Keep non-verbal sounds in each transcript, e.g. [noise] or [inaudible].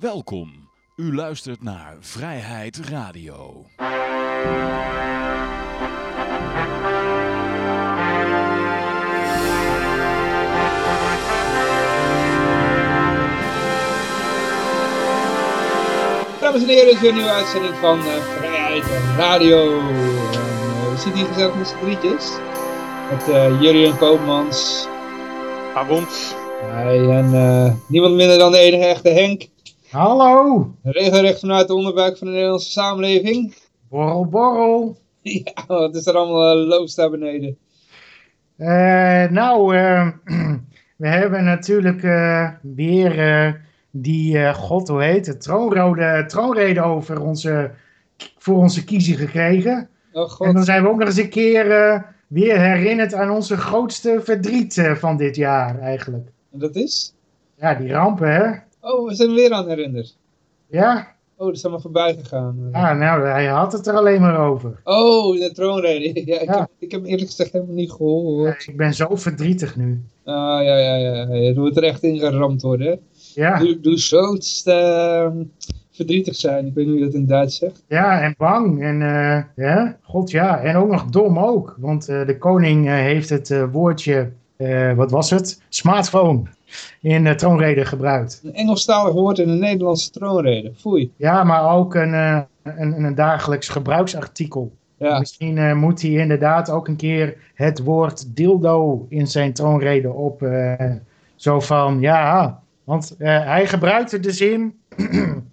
Welkom. U luistert naar Vrijheid Radio. Dames en heren, dit is weer een nieuwe uitzending van eh, Vrijheid Radio. En, eh, we zitten hier gezellig met z'n drietjes. Met eh Jurien Koopmans. Avond. Hi, en eh, niemand minder dan de enige echte Henk. Hallo, Regelrecht vanuit de onderbuik van de Nederlandse samenleving. borrel borrel. [laughs] Ja, wat is er allemaal uh, loos daar beneden? Eh, nou, eh, [clears throat] we hebben natuurlijk eh, weer eh, die, eh, god hoe heet het, troonrode, troonrede over onze, voor onze kiezer gekregen. Oh En god. dan zijn we ook nog eens een keer eh, weer herinnerd aan onze grootste verdriet eh, van dit jaar eigenlijk. En dat is? Ja, die rampen hè. Oh, we zijn er weer aan herinnerd. Ja, Oh, dat is allemaal voorbij gegaan. ah, nou hij had het er alleen maar over. Oh, de troonrede. [laughs] Ja, ik, Ja. Heb, ik heb eerlijk gezegd helemaal niet gehoord. Ik ben zo verdrietig nu. Ah, ja, ja, ja. ja. Er moet er echt in geramd worden. Ja, Doe, doe zo het eh, verdrietig zijn. Ik weet niet hoe je dat in Duits zegt. Ja, en bang. En eh, ja, god ja. En ook nog dom ook. Want eh, de koning eh, heeft het eh, woordje, eh, wat was het? Smartphone in de troonrede gebruikt. Een Engelstalig woord in een Nederlandse troonrede. Foei. Ja, maar ook een, eh, een, een dagelijks gebruiksartikel. Ja, Misschien eh, moet hij inderdaad ook een keer het woord dildo in zijn troonrede op. eh, zo van, ja, want eh, hij gebruikte de zin... [clears throat]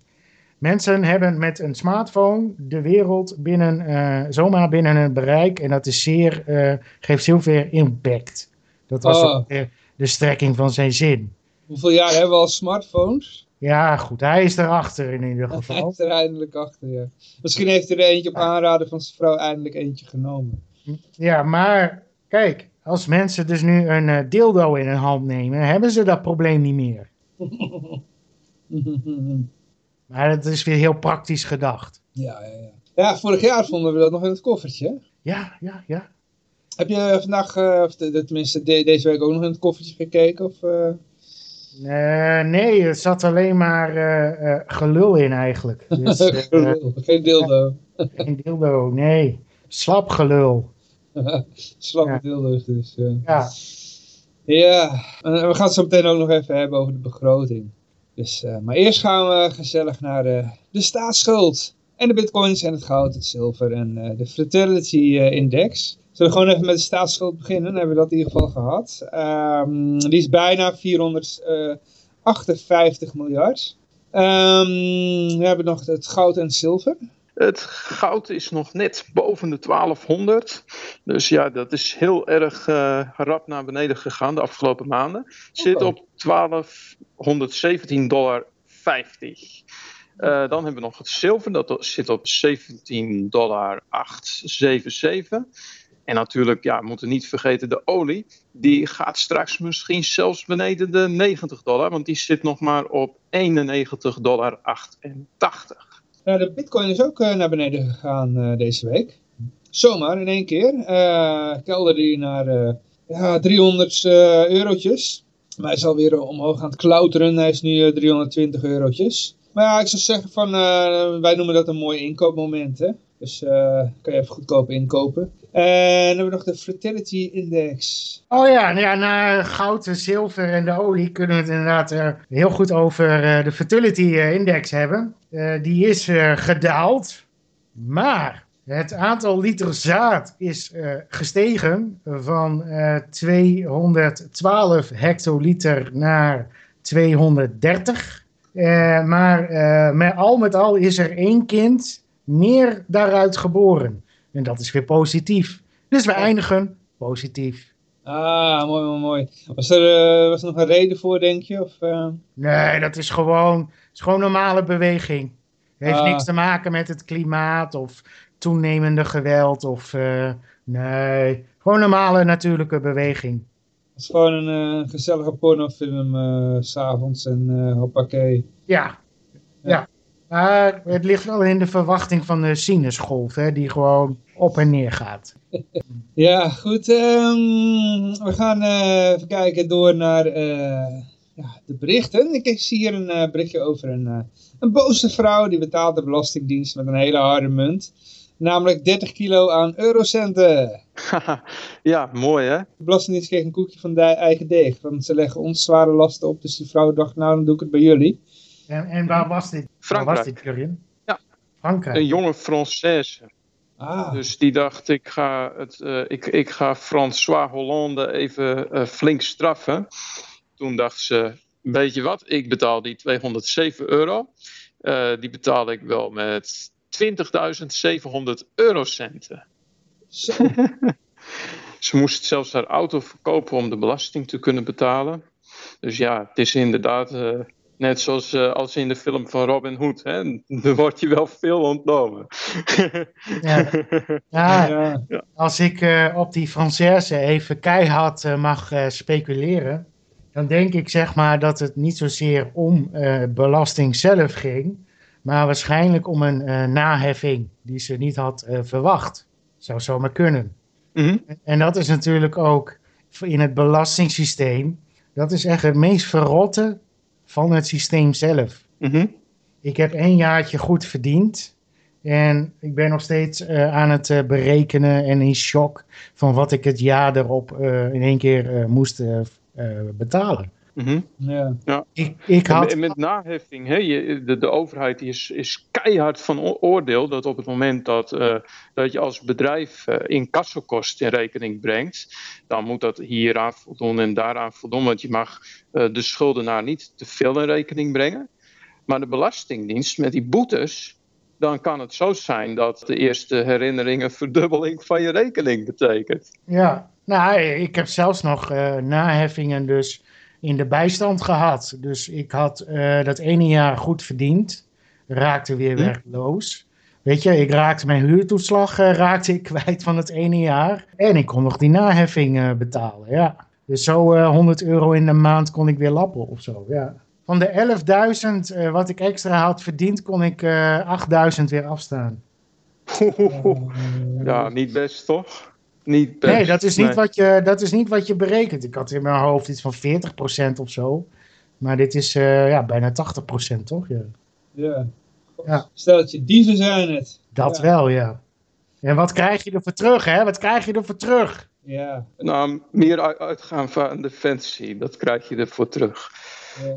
Mensen hebben met een smartphone de wereld binnen, eh, zomaar binnen hun bereik. En dat is zeer, eh, geeft heel veel impact. Dat was Oh. de, de strekking van zijn zin. hoeveel jaar hebben we al smartphones? Ja, goed, hij is erachter in ieder Hij geval. is er eindelijk achter, ja. Misschien heeft hij er eentje op aanraden van zijn vrouw eindelijk eentje genomen. Ja, maar kijk, als mensen dus nu een eh, dildo in hun hand nemen, hebben ze dat probleem niet meer. [laughs] Maar dat is weer heel praktisch gedacht. ja, ja, ja. Ja, vorig jaar vonden we dat nog in het koffertje. Ja, ja, ja. Heb je vandaag, eh, of de- tenminste de- deze week ook nog in het koffertje gekeken? Of, eh? Eh, nee, er zat alleen maar gelul in eigenlijk. [laughs] Dus, Geen dildo. [laughs] geen dildo, nee. Slap gelul. [laughs] Slappe Ja. dildo's dus. Ja, Ja, en we gaan het zo meteen ook nog even hebben over de begroting. Dus, maar eerst gaan we gezellig naar de, de staatsschuld. En de bitcoins en het goud, het zilver en eh, de Fraternity eh, Index. Zullen we gewoon even met de staatsschuld beginnen? Dan hebben we dat in ieder geval gehad. Ehm, die is bijna 458 miljard. Ehm, we hebben nog het goud en het zilver. Het goud is nog net boven de 1200. Dus ja, dat is heel erg eh, rap naar beneden gegaan de afgelopen maanden. Zit op 1217,50 dollar. Eh, dan hebben we nog het zilver, dat zit op 17,877 dollar. En natuurlijk, ja, we moeten niet vergeten de olie. Die gaat straks misschien zelfs beneden de 90 dollar, want die zit nog maar op 91 dollar 88. Nou, de bitcoin is ook eh, naar beneden gegaan eh, deze week. Zomaar in één keer. Eh kelderde die naar ja, 300 eh, eurotjes. Maar hij is alweer omhoog aan het klauteren. Hij is nu eh, 320 eurotjes. Maar ja, ik zou zeggen van, eh, wij noemen dat een mooi inkoopmoment. Hè? Dus eh, kan je even goedkoop inkopen. En dan hebben we nog de Fertility Index. Oh ja, ja, na goud, zilver en de olie kunnen we het inderdaad eh, heel goed over de fertility index hebben. Die is gedaald, maar het aantal liter zaad is gestegen van eh 212 hectoliter naar 230. Eh, maar eh, met, al met al is er één kind meer daaruit geboren. En dat is weer positief. Dus we eindigen positief. Ah, mooi, mooi, mooi. Was er, eh, was er nog een reden voor, denk je? Of? Nee, dat is gewoon, is gewoon normale beweging. Heeft Ah. niks te maken met het klimaat of toenemende geweld of... nee, gewoon normale natuurlijke beweging. Het is gewoon een eh, gezellige pornofilm eh, s s'avonds en eh hoppakee. Ja, ja. Maar het ligt wel in de verwachting van de sinusgolf, hè, die gewoon op en neer gaat. [laughs] Ja, goed. ehm, we gaan eh, even kijken door naar ja, de berichten. Ik zie hier een eh, berichtje over een, een boze vrouw die betaalt de belastingdienst met een hele harde munt. Namelijk 30 kilo aan eurocenten. [laughs] ja, mooi hè? De Belastingdienst kreeg een koekje van de eigen deeg. Want ze leggen ons zware lasten op. Dus die vrouw dacht, nou dan doe ik het bij jullie. En, en waar was dit? Waar was dit, Jurien? Ja. Frankrijk. Een jonge Française. Ah, Dus die dacht, ik ga, het, eh, ik, ik ga François Hollande even eh, flink straffen. Toen dacht ze, weet je wat, ik betaal die 207 euro. Eh, die betaal ik wel met 20.700 eurocenten. zo. [laughs] Ze moest zelfs haar auto verkopen om de belasting te kunnen betalen. Dus ja, het is inderdaad eh, net zoals eh, als in de film van Robin Hood. Hè? Er wordt je wel veel ontnomen. Ja. [laughs] Ja, Ja. als ik eh, op die Française even keihard mag speculeren, dan denk ik zeg maar dat het niet zozeer om belasting zelf ging, maar waarschijnlijk om een eh, naheffing die ze niet had eh, verwacht. Zou zomaar kunnen. Mhm. En dat is natuurlijk ook in het belastingssysteem, dat is echt het meest verrotte van het systeem zelf. Mhm. Ik heb één jaartje goed verdiend. En ik ben nog steeds eh, aan het berekenen en in shock van wat ik het jaar erop in één keer moest eh, Mhm. Ja. Ik, ik En had, met- met naheffing, hè, je, de, de overheid is, is keihard van oordeel dat op het moment dat, eh, dat je als bedrijf eh incassokosten in rekening brengt, dan moet dat hieraan voldoen en daaraan voldoen, want je mag eh, de schuldenaar niet te veel in rekening brengen. Maar de Belastingdienst met die boetes, dan kan het zo zijn dat de eerste herinnering een [laughs] verdubbeling van je rekening betekent. ja, nou, ik heb zelfs nog eh, naheffingen dus in de bijstand gehad. Dus ik had eh, dat ene jaar goed verdiend, raakte weer Hm. werkloos. Weet je, ik raakte mijn huurtoeslag eh, raakte ik [laughs] kwijt van het ene jaar. En ik kon nog die naheffing eh, betalen, ja. Dus zo eh 100 euro in de maand kon ik weer lappen of zo, ja. Van de 11.000 eh, wat ik extra had verdiend, kon ik eh 8.000 weer afstaan. [laughs] Ja, niet best toch? Niet best. Nee, dat is niet, Nee. Wat, je, dat is niet wat je berekent. Ik had in mijn hoofd iets van 40% of zo. Maar dit is eh, ja, bijna 80% toch? Ja. Ja. Ja. Stel dat je dieven zijn het. Dat Ja. wel, ja. En wat krijg je ervoor terug, hè? Wat krijg je ervoor terug? Ja. Nou, meer uitgaan van defensie, dat krijg je ervoor terug. ja.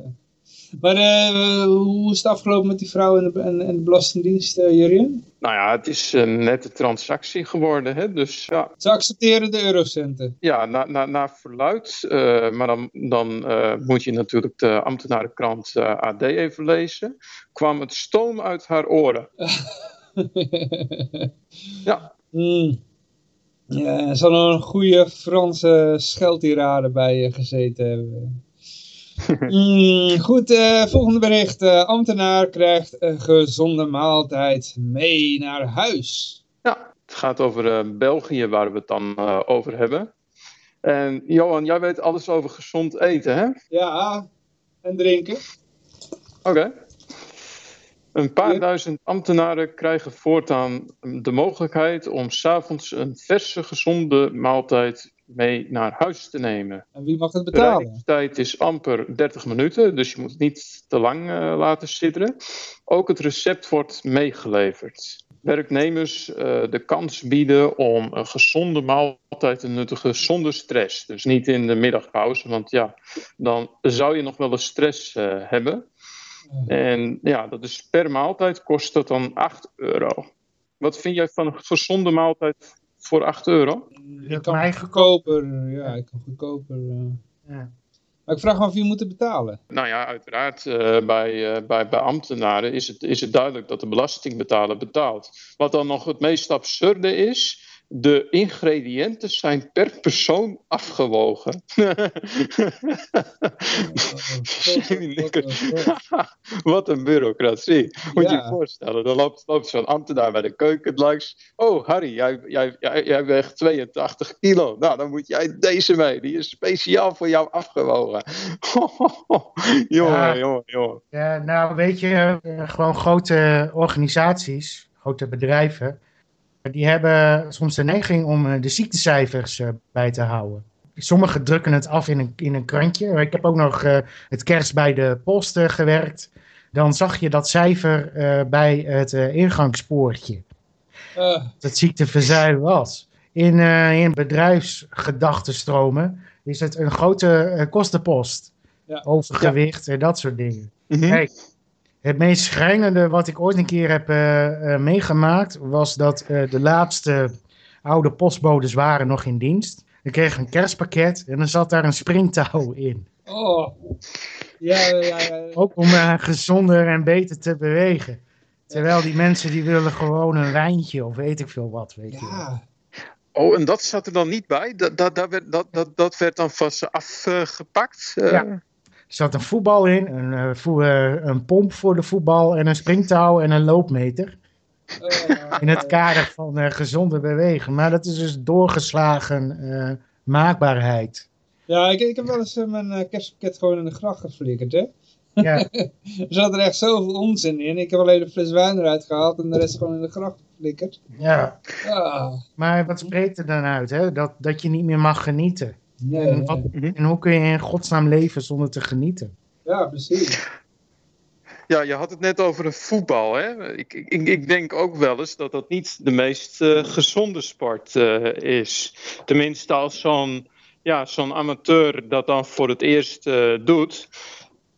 Maar eh, hoe is het afgelopen met die vrouw en de, en, en de Belastingdienst, eh Jurien? Nou ja, het is een nette transactie geworden, hè? dus ja, Ze accepteren de eurocenten. ja na, na, na verluid. eh, maar dan, dan eh, moet je natuurlijk de ambtenarenkrant eh, AD even lezen. Kwam het stoom uit haar oren. [laughs] Ja. Hmm. Ja, er zal nog een goede Franse scheldtirade bij je gezeten hebben. [laughs] Hmm, goed, eh, volgende bericht. Eh, ambtenaar krijgt een gezonde maaltijd mee naar huis. Ja, het gaat over eh, België waar we het dan over hebben. En Johan, jij weet alles over gezond eten, hè? Ja, en drinken. Oké. Een paar duizend ambtenaren krijgen voortaan de mogelijkheid om s'avonds een verse, gezonde maaltijd mee naar huis te nemen. En wie mag het De betalen? reigingstijd is amper 30 minuten, dus je moet het niet te lang eh, laten sidderen. Ook het recept wordt meegeleverd. Werknemers eh, de kans bieden om een gezonde maaltijd te nuttigen zonder stress. Dus niet in de middagpauze, want ja, dan zou je nog wel eens stress eh, hebben. En ja, dat is per maaltijd kost dat dan 8 euro. Wat vind jij van een gezonde maaltijd voor 8 euro? Ik kan mij goedkoper. Ja, ik kan goedkoper. eh. Ja. Maar ik vraag me af wie moet het betalen. Nou ja, uiteraard eh, bij, eh, bij, bij ambtenaren is het, is het duidelijk dat de belastingbetaler betaalt. Wat dan nog het meest absurde is, de ingrediënten zijn per persoon afgewogen. [laughs] Wat een bureaucratie. Moet je je voorstellen, dan loopt, loopt zo'n ambtenaar bij de keuken langs. Oh, Harry, jij, jij, jij, jij weegt 82 kilo. Nou, dan moet jij deze mee. Die is speciaal voor jou afgewogen. [laughs] jongen, jongen, jongen. Ja, nou, weet je, eh, gewoon grote organisaties, grote bedrijven, die hebben soms de neiging om eh, de ziektecijfers eh, bij te houden. sommigen drukken het af in een, in een krantje. Ik heb ook nog eh, het kerst bij de post gewerkt. Dan zag je dat cijfer eh, bij het eh, ingangspoortje. Eh, Dat ziekteverzuim was. In, eh in bedrijfsgedachtenstromen is het een grote eh, kostenpost. Ja. Overgewicht en dat soort dingen. Mhm. Kijk, het meest schrijnende wat ik ooit een keer heb eh, eh, meegemaakt, was dat eh, de laatste oude postbodes waren nog in dienst. Ik kreeg een kerstpakket en er zat daar een springtouw in. oh. Ja, ja, ja. ja. Ook om gezonder en beter te bewegen. Terwijl die mensen die willen gewoon een wijntje of weet ik veel wat, weet je. Ja, Oh, en dat zat er dan niet bij? Dat, dat, dat, werd, dat, dat, dat werd dan vast afgepakt? eh? Ja. Er zat een voetbal in, een, eh, eh, een pomp voor de voetbal en een springtouw en een loopmeter. Eh, In het kader van eh, gezonde bewegen. Maar dat is dus doorgeslagen maakbaarheid. Ja, ik, ik heb wel eens mijn eh, kerstpakket gewoon in de gracht geflikkerd, hè. Ja, [laughs] Er zat er echt zoveel onzin in. Ik heb alleen een fles wijn eruit gehaald en de rest gewoon in de gracht geflikkerd. ja. Ah, Maar wat spreekt er dan uit? Hè? Dat, dat je niet meer mag genieten. Nee, En, wat, nee. en hoe kun je in godsnaam leven zonder te genieten? Ja, precies. Ja, je had het net over een voetbal. Hè? Ik, ik, ik denk ook wel eens dat dat niet de meest eh, gezonde sport eh, is. Tenminste, als zo'n ja, zo'n amateur dat dan voor het eerst eh, doet.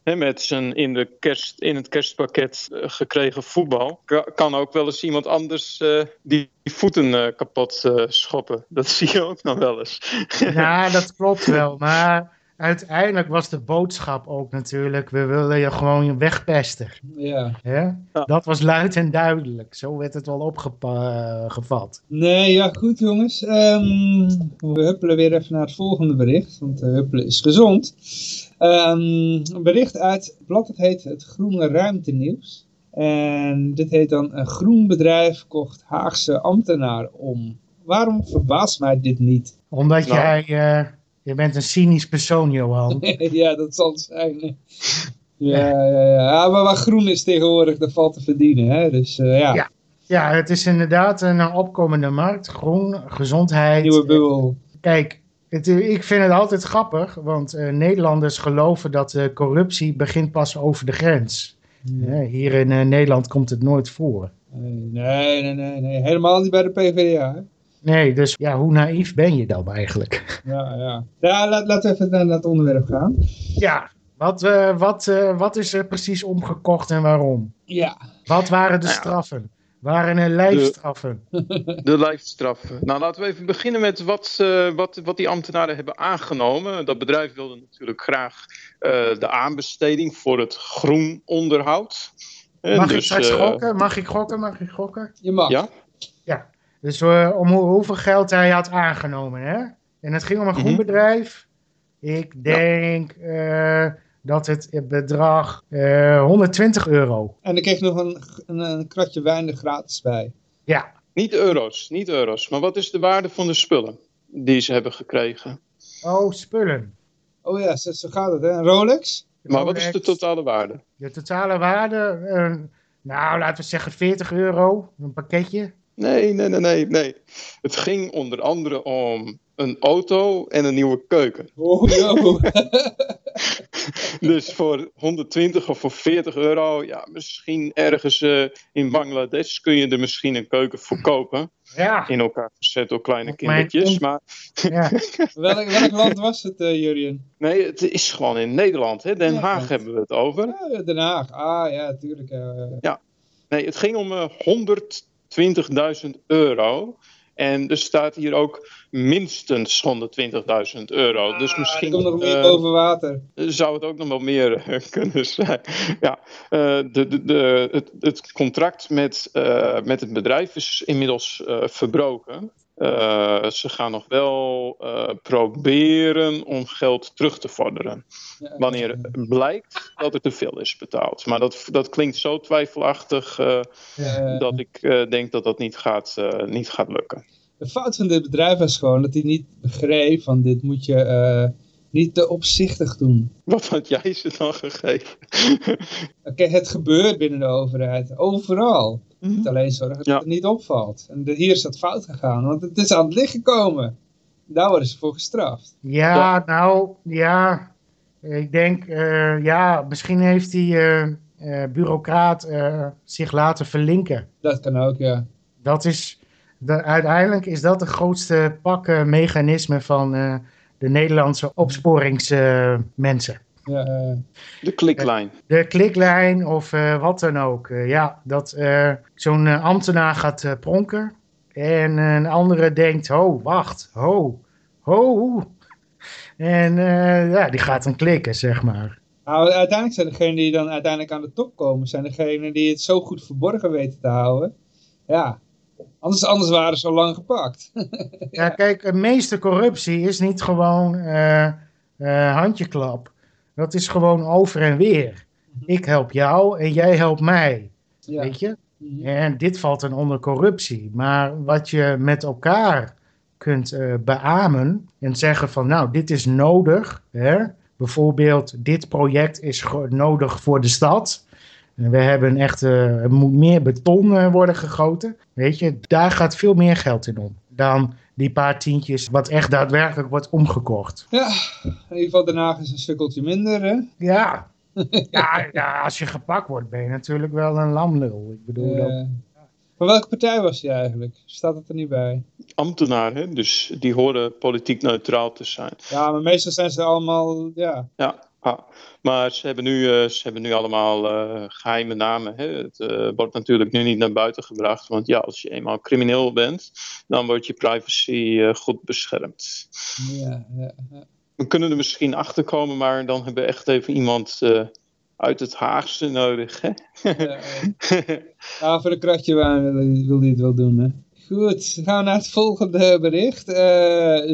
Hè, met zijn in, de kerst, in het kerstpakket eh, gekregen voetbal. ka- Kan ook wel eens iemand anders eh, die voeten eh, kapot eh, schoppen. Dat [laughs] zie je ook nog wel eens. Ja, dat klopt wel. Maar uiteindelijk was de boodschap ook natuurlijk: we willen je gewoon wegpesten. Ja. Hè? Ja. Dat was luid en duidelijk. Zo werd het wel opgevat. Nee, ja, goed jongens. Ehm, we huppelen weer even naar het volgende bericht, want eh, huppelen is gezond. Ehm, een bericht uit het blad, het heet het Groene Ruimtenieuws. En dit heet dan, een groen bedrijf kocht Haagse ambtenaar om. Waarom verbaast mij dit niet? Omdat Nou. jij, eh, je bent een cynisch persoon, Johan. [laughs] ja, dat zal het zijn. Ja, ja, ja. ja, maar waar groen is tegenwoordig, daar valt te verdienen. Hè? Dus eh, ja, Ja. Ja, het is inderdaad een opkomende markt. Groen, gezondheid. nieuwe bubbel. Kijk, het, ik vind het altijd grappig, want eh, Nederlanders geloven dat eh, corruptie begint pas over de grens. Hè, hier in eh, Nederland komt het nooit voor. Nee, nee, nee, nee. Helemaal niet bij de PvdA. Hè? Nee, dus ja, hoe naïef ben je dan eigenlijk? Ja, ja. Ja, laat, laten we even naar, het onderwerp gaan. Ja, wat, eh, wat, eh, wat is er precies omgekocht en waarom? Ja. Wat waren de Nou ja. straffen? Waren er lijfstraffen? De lijfstraffen. Nou, laten we even beginnen met wat, eh, wat, wat die ambtenaren hebben aangenomen. Dat bedrijf wilde natuurlijk graag eh, de aanbesteding voor het groen onderhoud. Eh, Mag ik dus, straks eh, gokken? Mag ik gokken? Mag ik gokken? Je mag. Ja? Dus eh, om hoe- hoeveel geld hij had aangenomen, hè? En het ging om een groen Mhm. bedrijf. Ik denk eh, dat het bedrag eh 120 euro. En ik kreeg nog een, een, een kratje wijn er gratis bij. Ja, Niet euro's, niet euro's. Maar wat is de waarde van de spullen die ze hebben gekregen? oh, spullen. Oh ja, zo, zo gaat het, hè? Een Rolex? Maar wat is de totale waarde? De totale waarde, eh, nou laten we zeggen 40 euro, een pakketje. Nee, nee, nee, nee, nee. Het ging onder andere om een auto en een nieuwe keuken. Oh, yo. [laughs] Dus voor 120 of voor 40 euro, ja, misschien ergens eh, in Bangladesh kun je er misschien een keuken voor kopen. Ja, In elkaar gezet door kleine kindertjes. Maar ja. [laughs] welk, welk land was het, eh Jurien? nee, het is gewoon in Nederland. Hè? Den Ja. Haag hebben we het over. Den Haag. Ah, ja, tuurlijk. eh. Nee, het ging om eh, 120.000 euro. En er staat hier ook minstens 120.000 euro. Dus Ah, misschien er komt nog meer eh, boven water. zou het ook nog wel meer eh, [laughs] kunnen zijn. Ja, eh, de, de, de, het, het contract met, met het bedrijf is inmiddels verbroken. Eh, ze gaan nog wel eh, proberen om geld terug te vorderen. Wanneer blijkt dat er te veel is betaald. Maar dat, dat klinkt zo twijfelachtig eh, dat ik denk dat dat niet gaat, niet gaat lukken. De fout van dit bedrijf was gewoon dat hij niet begreep van dit moet je niet te opzichtig doen. Wat had jij ze dan gegeven? [laughs] Oké, het gebeurt binnen de overheid. Overal. Je moet alleen zorgen dat Ja. het niet opvalt. En de, hier is dat fout gegaan, want het is aan het licht gekomen. Daar worden ze voor gestraft. Ja, Ja. nou, ja. Ik denk, eh, ja, misschien heeft die eh, eh, bureaucraat eh, zich laten verlinken. Dat kan ook, ja. Dat is, de, uiteindelijk is dat de grootste pakkenmechanisme van eh, de Nederlandse opsporingsmensen. ja eh, De kliklijn. de kliklijn of eh, wat dan ook. Eh, ja, dat eh, zo'n ambtenaar gaat eh, pronken. En een andere denkt, ho, wacht, ho, ho. En eh, ja, die gaat dan klikken, zeg maar. Nou, uiteindelijk zijn degenen die dan uiteindelijk aan de top komen, zijn degenen die het zo goed verborgen weten te houden. Ja, anders, anders waren ze al lang gepakt. [laughs] Ja, kijk, de meeste corruptie is niet gewoon eh, eh, handjeklap. Dat is gewoon over en weer. Ik help jou en jij helpt mij, ja. weet je? Mhm. En dit valt dan onder corruptie. Maar wat je met elkaar kunt eh, beamen en zeggen van nou, dit is nodig. Hè? Bijvoorbeeld, dit project is nodig voor de stad. En we hebben echt, eh, er moet meer beton eh, worden gegoten. Weet je, daar gaat veel meer geld in om. Dan die paar tientjes wat echt daadwerkelijk wordt omgekocht. Ja, in ieder geval Den Haag is een sukkeltje minder, hè? Ja. [laughs] ja, ja, als je gepakt wordt ben je natuurlijk wel een lamlul. Ik bedoel, dat, van welke partij was hij eigenlijk? Staat het er niet bij? Ambtenaar, hè? dus die horen politiek neutraal te zijn. Ja, maar meestal zijn ze allemaal, ja. Ja, maar ze hebben nu, eh, ze hebben nu allemaal eh, geheime namen. Hè? Het eh, wordt natuurlijk nu niet naar buiten gebracht. Want ja, als je eenmaal crimineel bent, dan wordt je privacy goed beschermd. ja, ja, ja. We kunnen er misschien achter komen, maar dan hebben we echt even iemand uit het Haagse nodig. Hè? Ja, voor een kratje wijn wil hij, hij het wel doen, hè. Goed, dan gaan we naar het volgende bericht.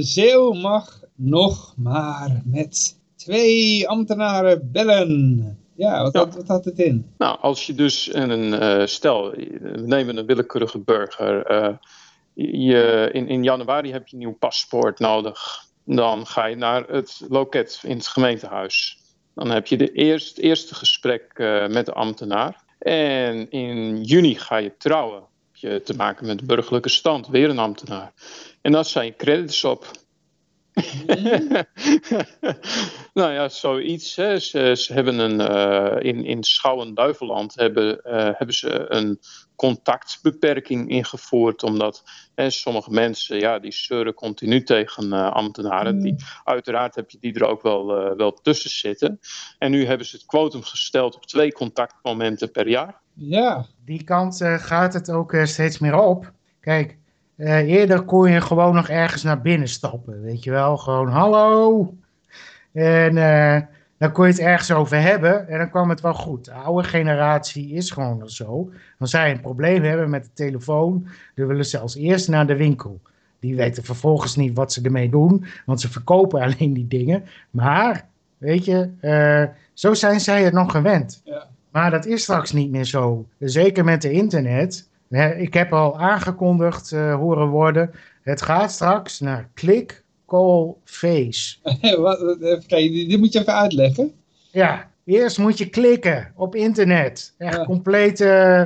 Zeeuw mag nog maar met twee ambtenaren bellen. Ja, wat, Ja. Had, wat had het in? Nou, als je dus een, eh, stel, we nemen een willekeurige burger. eh, je, in, in januari heb je een nieuw paspoort nodig. Dan ga je naar het loket in het gemeentehuis. Dan heb je de eerst, eerste gesprek eh, met de ambtenaar. En in juni ga je trouwen. Heb je te maken met de burgerlijke stand, weer een ambtenaar. En dan zijn je credits op. [laughs] nou ja, zoiets. Hè. Ze, ze hebben een, eh, in, in Schouwen-Duiveland hebben, eh, hebben ze een contactbeperking ingevoerd. Omdat hè, sommige mensen, ja, die zeuren continu tegen eh, ambtenaren. Die, uiteraard heb je die er ook wel, wel tussen zitten. En nu hebben ze het quotum gesteld op twee contactmomenten per jaar. Ja, die kant gaat het ook steeds meer op. Kijk, eh, eerder kon je gewoon nog ergens naar binnen stappen, weet je wel. Gewoon hallo. En eh, dan kon je het ergens over hebben en dan kwam het wel goed. De oude generatie is gewoon zo. Als zij een probleem hebben met de telefoon, dan willen ze als eerste naar de winkel. Die weten vervolgens niet wat ze ermee doen, want ze verkopen [laughs] alleen die dingen. Maar, weet je, eh, zo zijn zij het nog gewend. ja. Maar dat is straks niet meer zo. Zeker met de internet. Ik heb al aangekondigd eh, horen worden. Het gaat straks naar click, call, face. [laughs] even kijken, dit, moet je even uitleggen. Ja, eerst moet je klikken op internet. Echt Ja. compleet. eh,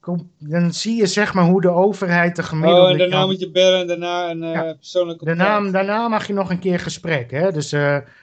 com- dan zie je zeg maar hoe de overheid de gemiddelde. Oh, en daarna kan- moet je bellen en daarna een eh Ja. persoonlijk de contact. naam, daarna mag je nog een keer gesprek. Hè? Dus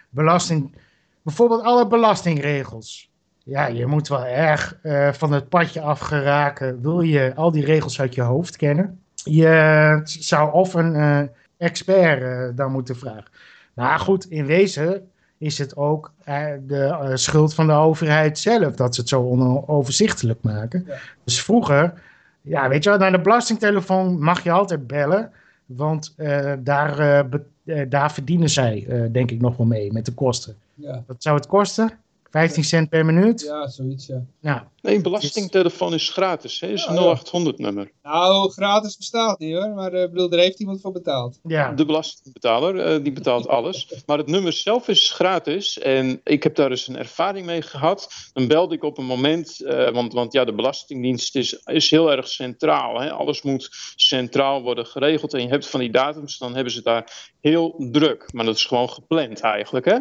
belasting. Bijvoorbeeld alle belastingregels. Ja, je moet wel erg eh, van het padje af geraken. Wil je al die regels uit je hoofd kennen? Je zou of een eh, expert eh, dan moeten vragen. Maar goed, in wezen is het ook eh, de eh, schuld van de overheid zelf dat ze het zo onoverzichtelijk maken. Ja. Dus vroeger, ja, weet je wel, naar de belastingtelefoon mag je altijd bellen. Want eh, daar, eh, eh, daar verdienen zij, eh, denk ik, nog wel mee met de kosten. Ja, Wat zou het kosten? 15 cent per minuut? ja, zoiets, ja. Nou, Nee, een belastingtelefoon is gratis. Hè? is Ja, een ja. 0800-nummer. Nou, gratis bestaat niet hoor, maar eh, ik bedoel, er heeft iemand voor betaald. ja. De belastingbetaler, eh, die betaalt [laughs] alles. Maar het nummer zelf is gratis. En ik heb daar eens een ervaring mee gehad. Dan belde ik op een moment, eh, want, want ja, de Belastingdienst is, is heel erg centraal. Hè? Alles moet centraal worden geregeld. En je hebt van die datums, dan hebben ze daar heel druk. Maar dat is gewoon gepland eigenlijk. Hè?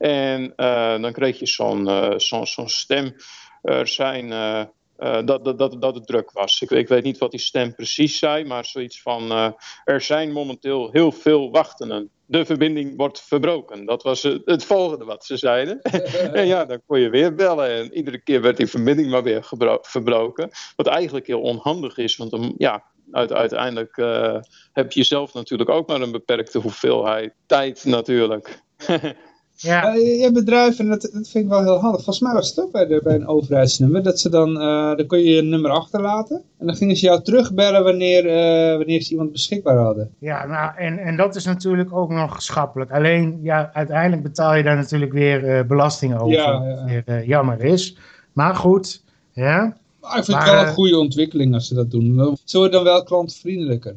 En eh, dan kreeg je zo'n eh, zo'n zo'n stem. Er zijn eh, dat, dat, dat, dat het druk was. Ik, ik weet niet wat die stem precies zei, maar zoiets van: er zijn momenteel heel veel wachtenden. De verbinding wordt verbroken. Dat was het, het volgende wat ze zeiden. [laughs] en ja, dan kon je weer bellen. En iedere keer werd die verbinding maar weer verbroken. Wat eigenlijk heel onhandig is, want dan, ja, uit- uiteindelijk heb je zelf natuurlijk ook maar een beperkte hoeveelheid tijd natuurlijk. [laughs] Ja, Ja, je je hebt bedrijven, en dat, dat vind ik wel heel handig. Volgens mij was het ook bij, de, bij een overheidsnummer. Dat ze dan, eh, dan kon je je nummer achterlaten. En dan gingen ze jou terugbellen wanneer, eh, wanneer ze iemand beschikbaar hadden. ja nou, en, en dat is natuurlijk ook nog schappelijk. Alleen, ja, uiteindelijk betaal je daar natuurlijk weer eh, belasting over. Ja, ja. Wat weer jammer is. Maar goed, ja. Maar ik vind Maar, het wel een goede ontwikkeling als ze dat doen. Ze worden dan wel klantvriendelijker.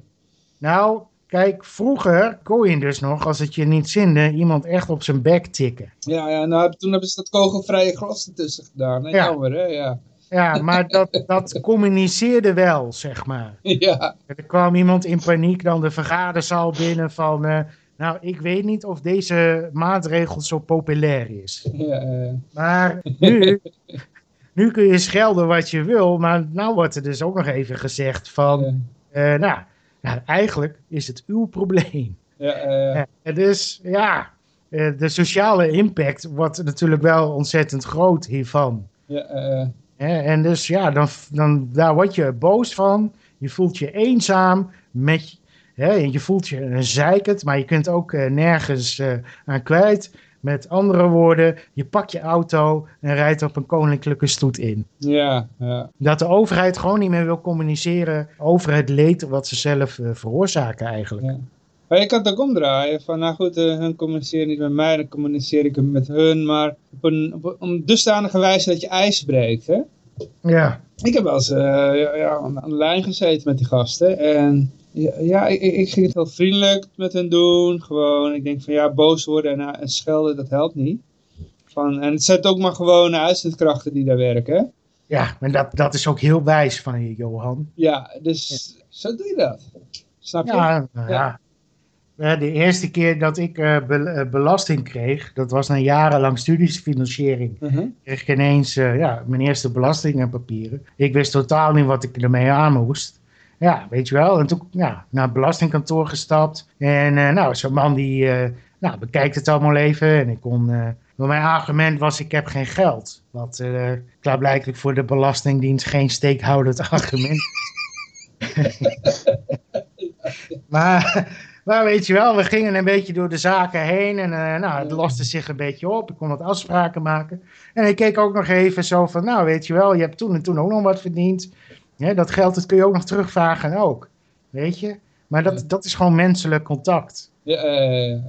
Nou, kijk, vroeger kon je dus nog, als het je niet zinde, iemand echt op zijn bek tikken. Ja, ja nou, toen hebben ze dat kogelvrije glas ertussen gedaan. hè? Ja. Jammer, hè? Ja. Ja, maar dat, [laughs] dat communiceerde wel, zeg maar. ja. Er kwam iemand in paniek dan de vergaderzaal binnen van... eh, nou, ik weet niet of deze maatregel zo populair is. ja. Maar nu, [laughs] nu kun je schelden wat je wil, maar nou wordt er dus ook nog even gezegd van... Ja. eh, nou, nou, eigenlijk is het uw probleem. Ja, eh, dus ja, eh, de sociale impact wordt natuurlijk wel ontzettend groot hiervan. ja, eh, En dus ja, dan, dan, daar word je boos van. Je voelt je eenzaam. Met, hè, je voelt je een zeikert, maar je kunt ook eh, nergens eh, aan kwijt. Met andere woorden, je pakt je auto en rijdt op een koninklijke stoet in. ja, ja. Dat de overheid gewoon niet meer wil communiceren over het leed wat ze zelf eh, veroorzaken eigenlijk. Ja. Maar je kan het ook omdraaien. Van nou goed, eh, hun communiceren niet met mij, dan communiceer ik met hun. Maar op een, op een, dusdanige wijze dat je ijs breekt. Hè? Ja, Ik heb wel eens eh, ja, aan de lijn gezeten met die gasten. En ja, ja ik, ik ging het heel vriendelijk met hen doen. Gewoon, ik denk van ja, boos worden en, en schelden, dat helpt niet. Van, en het zijn ook maar gewone uitzendkrachten die daar werken. ja maar dat, dat is ook heel wijs van je, Johan. Ja, dus zo doe je dat. Snap je? Ja, nou ja. Eh, De eerste keer dat ik eh, be- eh, belasting kreeg, dat was na jarenlang studiefinanciering, Mhm. kreeg ik ineens eh, ja, mijn eerste belastingpapieren. Ik wist totaal niet wat ik ermee aan moest. Ja, weet je wel. En toen ja, naar het belastingkantoor gestapt. En eh, nou, zo'n man die eh, nou, bekijkt het allemaal even. En ik kon... eh, mijn argument was, ik heb geen geld. Wat eh klaarblijkelijk voor de Belastingdienst geen steekhoudend [laughs] argument [laughs] Maar, maar weet je wel, we gingen een beetje door de zaken heen en nou, het loste zich een beetje op. Ik kon wat afspraken maken. En ik keek ook nog even zo van, nou weet je wel, je hebt toen en toen ook nog wat verdiend. Hè, dat geld dat kun je ook nog terugvragen ook, weet je. Maar dat, dat is gewoon menselijk contact. Ja,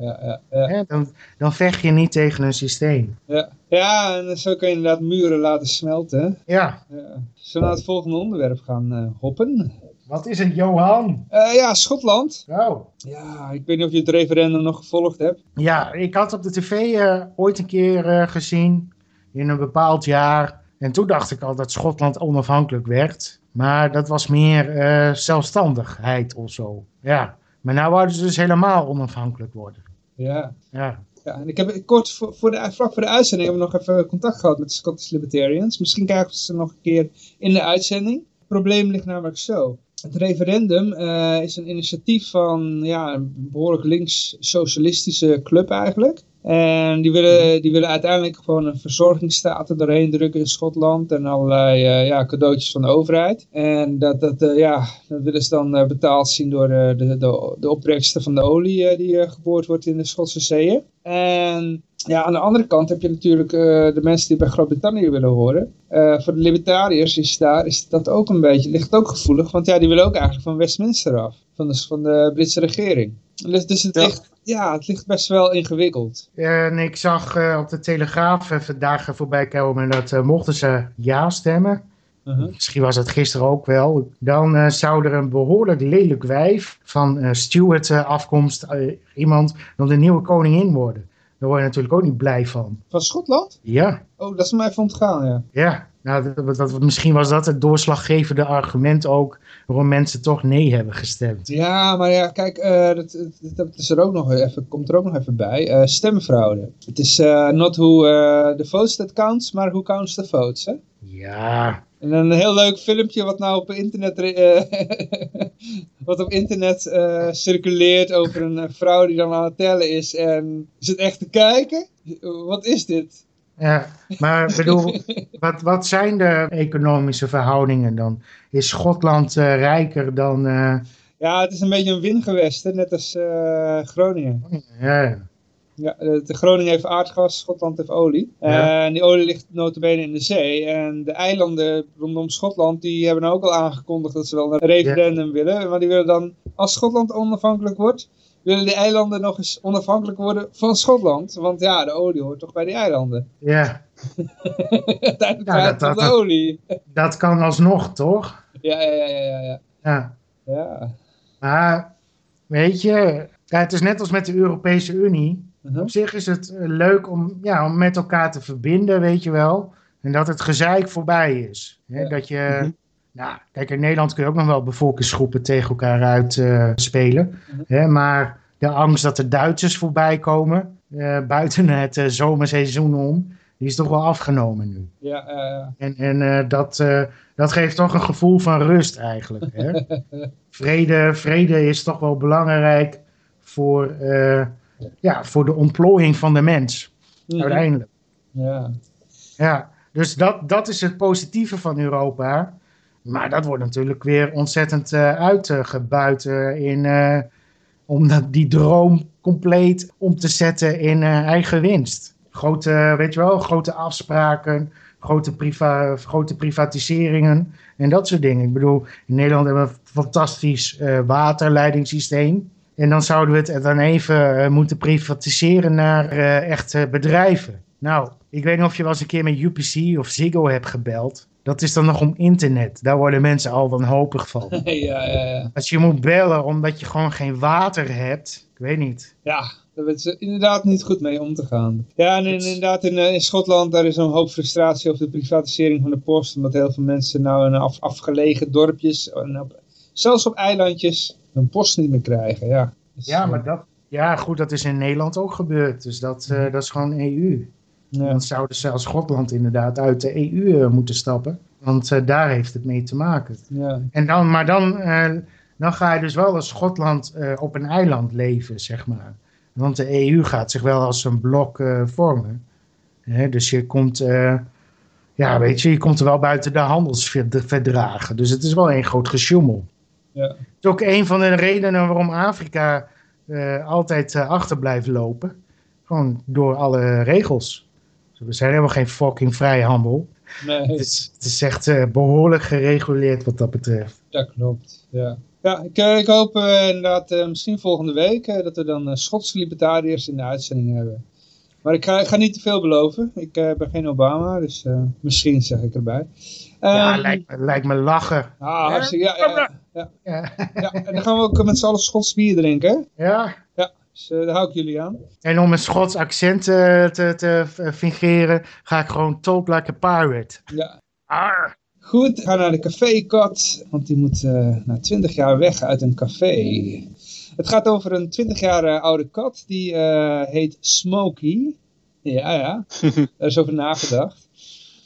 ja, ja? Dan, dan vecht je niet tegen een systeem. ja. ja, en zo kun je inderdaad muren laten smelten. Ja, Ja. Zullen we naar het volgende onderwerp gaan eh, hoppen? wat is het, Johan? Eh, ja, Schotland. Oh. Ja, ik weet niet of je het referendum nog gevolgd hebt. Ja, ik had op de tv eh, ooit een keer gezien in een bepaald jaar. En toen dacht ik al dat Schotland onafhankelijk werd. Maar dat was meer eh, zelfstandigheid of zo. Ja, maar nou wouden ze dus helemaal onafhankelijk worden. Ja. Ja, Ja, en ik heb kort voor, voor de, vlak voor de uitzending hebben we nog even contact gehad met de Scottish Libertarians. Misschien krijgen we ze nog een keer in de uitzending. Het probleem ligt namelijk zo. Het referendum eh, is een initiatief van ja, een behoorlijk links-socialistische club eigenlijk. En die willen, die willen uiteindelijk gewoon een verzorgingsstaat er doorheen drukken in Schotland. En allerlei eh, ja, cadeautjes van de overheid. En dat, dat, eh, ja, dat willen ze dan eh, betaald zien door de, de, de opbrengsten van de olie die geboord wordt in de Schotse zeeën. En ja, aan de andere kant heb je natuurlijk de mensen die bij Groot-Brittannië willen horen. Voor de libertariërs is, daar, is dat ook een beetje, ligt ook gevoelig. Want ja, die willen ook eigenlijk van Westminster af. Van de, van de Britse regering. Dus, dus het, Ja. ligt, ja, het ligt best wel ingewikkeld. en ik zag eh, op de Telegraaf vandaag voorbij komen dat eh, mochten ze ja stemmen, Mhm. misschien was het gisteren ook wel, dan eh, zou er een behoorlijk lelijk wijf van Stuart afkomst, iemand, dan de nieuwe koningin worden. Daar word je natuurlijk ook niet blij van. Van Schotland? Ja, Oh, dat is mij even ontgaan, ja. ja. Nou, dat, dat, misschien was dat het doorslaggevende argument ook waarom mensen toch nee hebben gestemd. Ja, maar ja, kijk, uh, dat, dat, is er ook nog even, komt er ook nog even bij. Uh, stemfraude. Het is uh, not hoe the votes that counts, maar who counts the votes, hè? Ja. En een heel leuk filmpje wat nou op internet, [laughs] wat op internet circuleert over een vrouw die dan aan het tellen is. En is het echt te kijken? Wat is dit? Ja, maar bedoel, wat, wat zijn de economische verhoudingen dan? Is Schotland uh, rijker dan... Uh... Ja, het is een beetje een wingewest, net als uh, Groningen. Ja, ja. de, Groningen heeft aardgas, Schotland heeft olie. Ja. En die olie ligt notabene in de zee. En de eilanden rondom Schotland, die hebben ook al aangekondigd dat ze wel een referendum willen. Maar die willen dan, als Schotland onafhankelijk wordt, willen die eilanden nog eens onafhankelijk worden van Schotland. Want ja, de olie hoort toch bij die eilanden. Ja. [laughs] Uiteindelijk ja, dat, dat, de olie. Dat kan alsnog, toch? Ja, ja, ja, ja. Ja. ja. ja. Maar, weet je, ja, het is net als met de Europese Unie. Uh -huh. Op zich is het eh, leuk om, ja, om met elkaar te verbinden, weet je wel. En dat het gezeik voorbij is. Hè? Ja. Dat je... Uh -huh. Nou, kijk, in Nederland kun je ook nog wel bevolkingsgroepen tegen elkaar uitspelen. Uh, uh -huh. Maar de angst dat de Duitsers voorbij komen, uh, buiten [laughs] het uh, zomerseizoen om, die is toch wel afgenomen nu. Ja, en en dat, dat geeft toch een gevoel van rust eigenlijk. Hè? [laughs] vrede, vrede is toch wel belangrijk voor, ja, voor de ontplooiing van de mens, Mhm. uiteindelijk. ja. Ja, dus dat, dat is het positieve van Europa. Maar dat wordt natuurlijk weer ontzettend uh, uitgebuit uh, in, uh, om die droom compleet om te zetten in eigen winst. Grote, weet je wel, grote afspraken, grote, priva grote privatiseringen en dat soort dingen. Ik bedoel, in Nederland hebben we een fantastisch waterleidingssysteem. En dan zouden we het dan even moeten privatiseren naar echte bedrijven. Nou, ik weet niet of je wel eens een keer met UPC of Ziggo hebt gebeld. Dat is dan nog om internet. Daar worden mensen al wanhopig van. [laughs] ja, ja, ja. Als je moet bellen omdat je gewoon geen water hebt. Ik weet niet. Ja, daar weten ze inderdaad niet goed mee om te gaan. Ja, en inderdaad in, in Schotland daar is een hoop frustratie over de privatisering van de post. Omdat heel veel mensen nou in af, afgelegen dorpjes, en op, zelfs op eilandjes, hun post niet meer krijgen. Ja, dus, ja maar dat, ja, goed, dat is in Nederland ook gebeurd. Dus dat, uh, dat is gewoon EU. Ja. Dan zouden ze als Schotland inderdaad uit de EU uh, moeten stappen. Want uh, daar heeft het mee te maken. Ja. En dan, maar dan, uh, dan ga je dus wel als Schotland op een eiland leven, zeg maar. Want de EU gaat zich wel als een blok vormen. Hè, dus je komt, ja, weet je, je komt er wel buiten de handelsverdragen. Dus het is wel een groot gesjoemel. Ja. Het is ook een van de redenen waarom Afrika altijd achter blijft lopen. Gewoon door alle regels. We zijn helemaal geen fucking vrijhandel. Nee. Het is, het is echt uh, behoorlijk gereguleerd wat dat betreft. Dat klopt, ja. Ja, ik, uh, ik hoop uh, inderdaad misschien volgende week dat we dan Schotse libertariërs in de uitzending hebben. Maar ik ga, ik ga niet te veel beloven. Ik ben geen Obama, dus misschien zeg ik erbij. Ja, um, lijkt, me, lijkt me lachen. Ah, hartstikke, ja, ja, ja, ja. ja. En dan gaan we ook met z'n allen Schots bier drinken. Ja. Dus uh, daar hou ik jullie aan. En om een Schots accent uh, te, te fingeren, ga ik gewoon talk like a pirate. Ja. Arr. Goed, ga naar de cafékat, want die moet uh, na 20 jaar weg uit een café. Het gaat over een 20 jaar oude kat, die heet Smokey. Ja, ja, [laughs] daar is over nagedacht.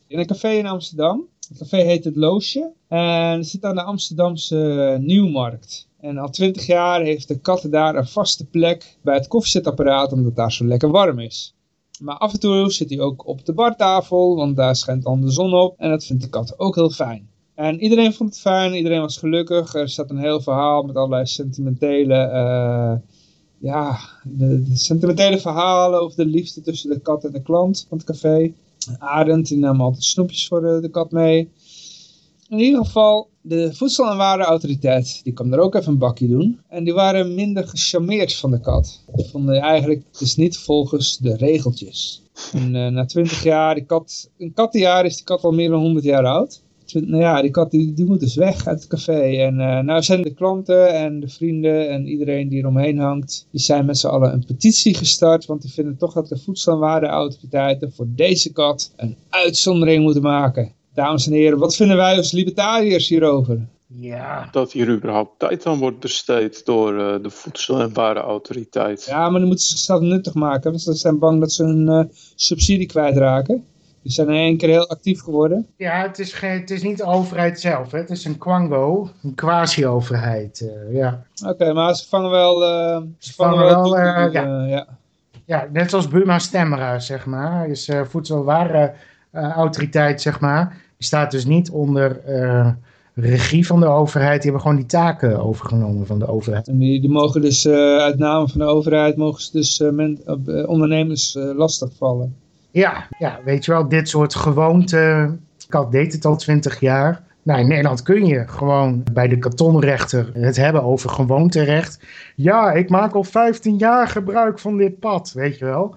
In een café in Amsterdam. Het café heet Het Loosje. En het zit aan de Amsterdamse Nieuwmarkt. En al twintig jaar heeft de kat daar een vaste plek bij het koffiezetapparaat, omdat daar zo lekker warm is. Maar af en toe zit hij ook op de bartafel, want daar schijnt dan de zon op. En dat vindt de kat ook heel fijn. En iedereen vond het fijn, iedereen was gelukkig. Er staat een heel verhaal met allerlei sentimentele, uh, ja, de, sentimentele verhalen over de liefde tussen de kat en de klant van het café. Arend, die nam altijd snoepjes voor de, de kat mee. In ieder geval, de Voedsel- en Warenautoriteit, die kwam er ook even een bakje doen. En die waren minder gecharmeerd van de kat. Die vonden eigenlijk, het is niet volgens de regeltjes. En uh, na 20 jaar, die kat, een kattenjaar is die kat al meer dan 100 jaar oud. Nou ja, die kat die, die moet dus weg uit het café. En uh, nou zijn de klanten en de vrienden en iedereen die eromheen hangt, die zijn met z'n allen een petitie gestart. Want die vinden toch dat de Voedsel- en Warenautoriteiten voor deze kat een uitzondering moeten maken. Dames en heren, wat vinden wij als libertariërs hierover? Ja, Dat hier überhaupt tijd aan wordt besteed door eh, de Voedsel- en Warenautoriteit. Ja, maar dan moeten ze zichzelf nuttig maken. Want ze zijn bang dat ze hun eh, subsidie kwijtraken. Die zijn in één keer heel actief geworden. ja het, is geen, het is niet de overheid zelf. Hè. Het is een kwango, een quasi-overheid. eh, ja. Oké, maar ze vangen wel... eh, ze vangen vangen wel... ja. ja. ja, net als Buma Stemra, zeg maar. Is uh, voedselwarenautoriteit, zeg maar. Die staat dus niet onder eh, regie van de overheid. Die hebben gewoon die taken overgenomen van de overheid. En die, die mogen dus eh, uit naam van de overheid... mogen ze dus eh, men, ondernemers lastigvallen. Ja, ja, weet je wel, dit soort gewoonten. Ik had deed het al twintig jaar. Nou, in Nederland kun je gewoon bij de kantonrechter het hebben over gewoonterecht. Ja, ik maak al 15 jaar gebruik van dit pad, weet je wel.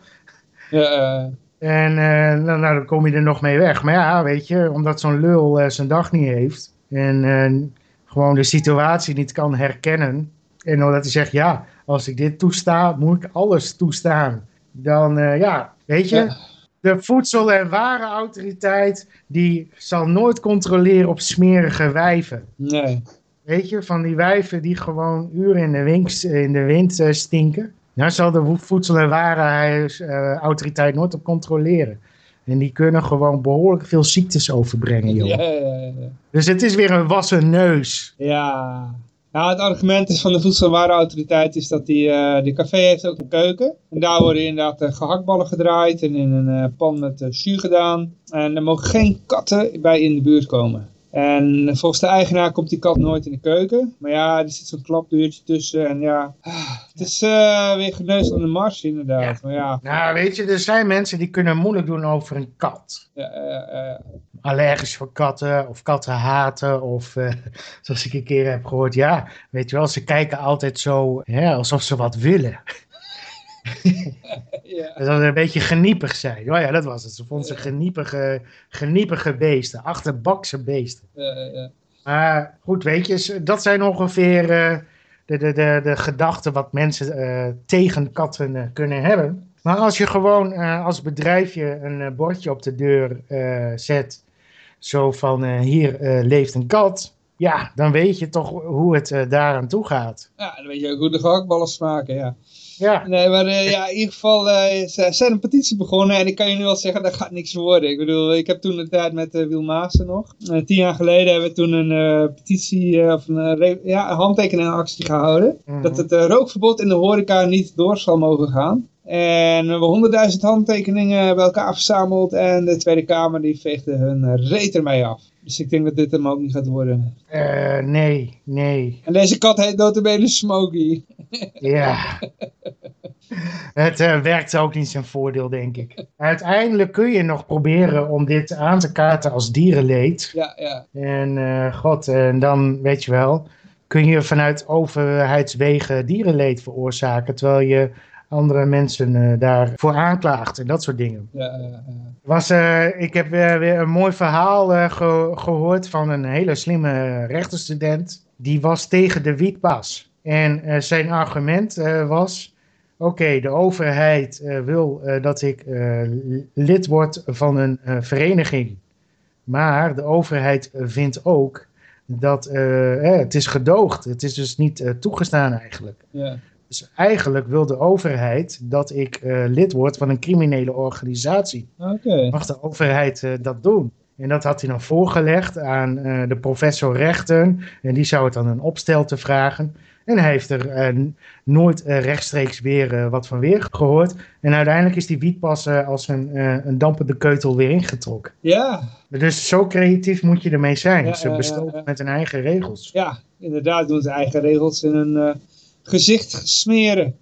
Ja, En eh, nou, nou, dan kom je er nog mee weg. Maar ja, weet je, omdat zo'n lul eh, zijn dag niet heeft. En eh, gewoon de situatie niet kan herkennen. En omdat hij zegt, ja, als ik dit toesta, moet ik alles toestaan. Dan, ja, weet je, Ja. de Voedsel- en Warenautoriteit, die zal nooit controleren op smerige wijven. nee. Weet je, van die wijven die gewoon uren in de, winks, in de wind stinken. Daar zal de Voedsel- en Warenautoriteit nooit op controleren. En die kunnen gewoon behoorlijk veel ziektes overbrengen, joh. Ja, ja, ja. Dus het is weer een wassen neus. Ja. Nou, het argument is van de Voedsel- en Warenautoriteit is dat die, eh, die café heeft ook een keuken. En daar worden inderdaad uh, gehaktballen gedraaid en in een uh, pan met uh, jus gedaan. En er mogen geen katten bij in de buurt komen. En volgens de eigenaar komt die kat nooit in de keuken. Maar ja, er zit zo'n klapdeurtje tussen. En ja, het is uh, weer geneus aan de mars inderdaad. Ja. Maar ja, Nou, weet je, er zijn mensen die kunnen moeilijk doen over een kat. ja, ja, Allergisch voor katten of katten haten. Of zoals ik een keer heb gehoord, ja, weet je wel, ze kijken altijd zo hè, alsof ze wat willen. [laughs] ja. Dat ze een beetje geniepig zijn. Oh ja, dat was het. Ze vonden ze geniepige, geniepige beesten, achterbakse beesten. Maar goed, weet je, dat zijn ongeveer uh, de, de, de, de gedachten wat mensen uh, tegen katten uh, kunnen hebben. Maar als je gewoon als bedrijfje een bordje op de deur zet, zo van hier leeft een kat, ja, dan weet je toch hoe het daaraan toe gaat. Ja, dan weet je ook hoe de gehaktballen smaken, ja. Ja. Nee, maar uh, ja, in ieder geval, uh, ze zijn een petitie begonnen en ik kan je nu al zeggen, dat gaat niks worden. Ik bedoel, ik heb toen de tijd met uh, Wiel Maassen nog. tien jaar geleden hebben we toen een petitie, of een, ja, een handtekeningactie gehouden. Mm -hmm. Dat het rookverbod in de horeca niet door zal mogen gaan. En we hebben honderdduizend handtekeningen bij elkaar verzameld en de Tweede Kamer die veegde hun reet ermee af. Dus ik denk dat dit hem ook niet gaat worden. Uh, nee, nee. En deze kat heet notabene Smokey. ja. [laughs] Het uh, werkt ook niet zijn voordeel, denk ik. Uiteindelijk kun je nog proberen om dit aan te kaarten als dierenleed. Ja, ja. En uh, god, en dan weet je wel, kun je vanuit overheidswegen dierenleed veroorzaken, terwijl je andere mensen uh, daarvoor aanklaagt en dat soort dingen. Ja, ja, ja. Was, uh, ik heb weer, weer een mooi verhaal uh, ge gehoord van een hele slimme rechterstudent. Die was tegen de wietpas. En zijn argument was, oké, okay, de overheid wil dat ik lid word van een vereniging. Maar de overheid vindt ook dat het is gedoogd. Het is dus niet toegestaan eigenlijk. Ja. Dus eigenlijk wil de overheid dat ik uh, lid word van een criminele organisatie. Okay. Mag de overheid uh, dat doen? En dat had hij dan voorgelegd aan uh, de professor rechten. En die zou het dan een opstel te vragen. En hij heeft er nooit rechtstreeks weer wat van weer gehoord. En uiteindelijk is die wietpas als een, een dampende keutel weer ingetrokken. Ja. Dus zo creatief moet je ermee zijn. Ja, Ze bestoken met hun eigen regels. Ja, inderdaad doen ze eigen regels in een gezicht smeren.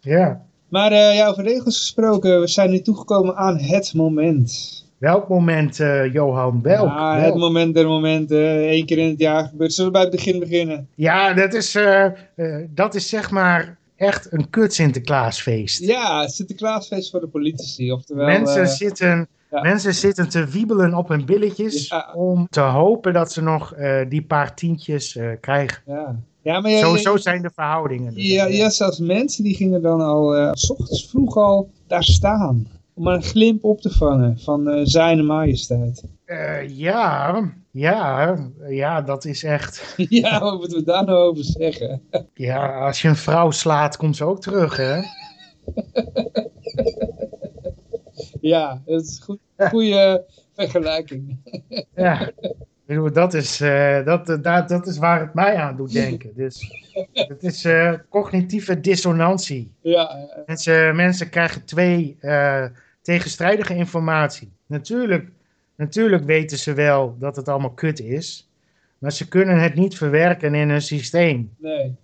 Ja. Maar uh, ja, over regels gesproken, we zijn nu toegekomen aan het moment. Welk moment, uh, Johan? Welk? Ja, Welk? het moment der momenten. Eén keer in het jaar gebeurt. Zullen we bij het begin beginnen? Ja, dat is, uh, dat is zeg maar echt een kut Sinterklaasfeest. Ja, Sinterklaasfeest voor de politici. Oftewel, mensen, zitten, ja. mensen zitten te wiebelen op hun billetjes Ja. om te hopen dat ze nog die paar tientjes krijgen. Ja. Ja, maar zo, zo zijn de verhoudingen. Dus Ja, ja, zelfs mensen die gingen dan al, uh, s ochtends vroeg al daar staan. om maar een glimp op te vangen van uh, zijn majesteit. Uh, ja, ja, ja, dat is echt... [laughs] ja, wat moeten we daar nou over zeggen? [laughs] ja, als je een vrouw slaat, komt ze ook terug, hè? [laughs] ja, dat is een goede vergelijking. ja, dat is, uh, dat, uh, dat, dat is waar het mij aan doet denken. Dus het is uh, cognitieve dissonantie. Ja, mensen, mensen krijgen twee tegenstrijdige informatie. Natuurlijk, natuurlijk weten ze wel dat het allemaal kut is. Maar ze kunnen het niet verwerken in een systeem. Nee.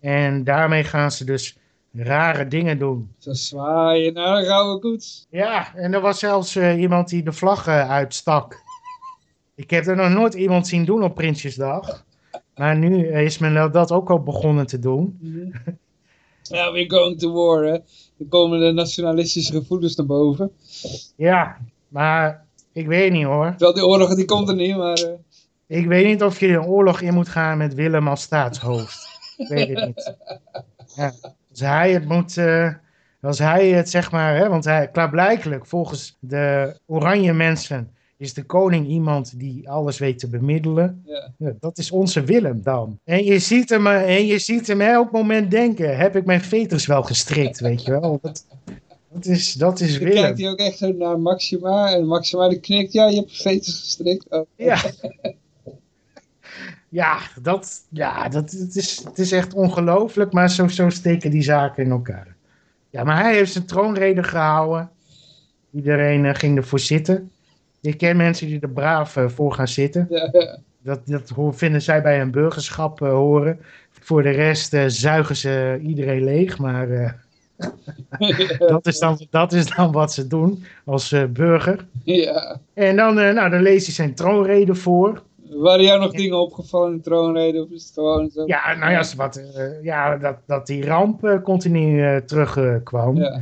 En daarmee gaan ze dus rare dingen doen. Ze zwaaien naar een gouden koets. Ja, en er was zelfs iemand die de vlag uitstak. Ik heb er nog nooit iemand zien doen op Prinsjesdag. Maar nu is men dat ook al begonnen te doen. [laughs] Ja, we're going to war, hè. Er komen de nationalistische gevoelens naar boven. Ja, maar ik weet niet hoor. Wel, die oorlog die komt er niet, maar... Uh... Ik weet niet of je een oorlog in moet gaan met Willem als staatshoofd. ik weet het niet. Ja, als hij het moet... Uh, als hij het zeg maar... Hè, want hij, klaarblijkelijk, volgens de oranje mensen is de koning iemand die alles weet te bemiddelen. Ja. Ja, dat is onze Willem dan. En je ziet hem, eh, en je ziet hem elk moment denken, heb ik mijn veters wel gestrikt, weet je wel. Dat, dat is, dat is Dan Willem. kijkt hij ook echt zo naar Maxima en Maxima die knikt, ja, je hebt veters gestrikt. Oh. Ja. Ja, dat, ja dat, het, is, het is echt ongelooflijk, maar zo, zo steken die zaken in elkaar. Ja, maar hij heeft zijn troonrede gehouden. Iedereen uh, ging ervoor zitten. Ik ken mensen die er braaf uh, voor gaan zitten. Ja. Dat, dat vinden zij bij hun burgerschap uh, horen. Voor de rest uh, zuigen ze iedereen leeg, maar [laughs] dat, is dan, dat is dan wat ze doen als burger. Ja. En dan, nou, dan lees hij zijn troonrede voor. Waren jou nog dingen opgevallen in de troonrede of is het gewoon zo? Ja, nou ja, wat, ja dat, dat die ramp continu terugkwam. ja.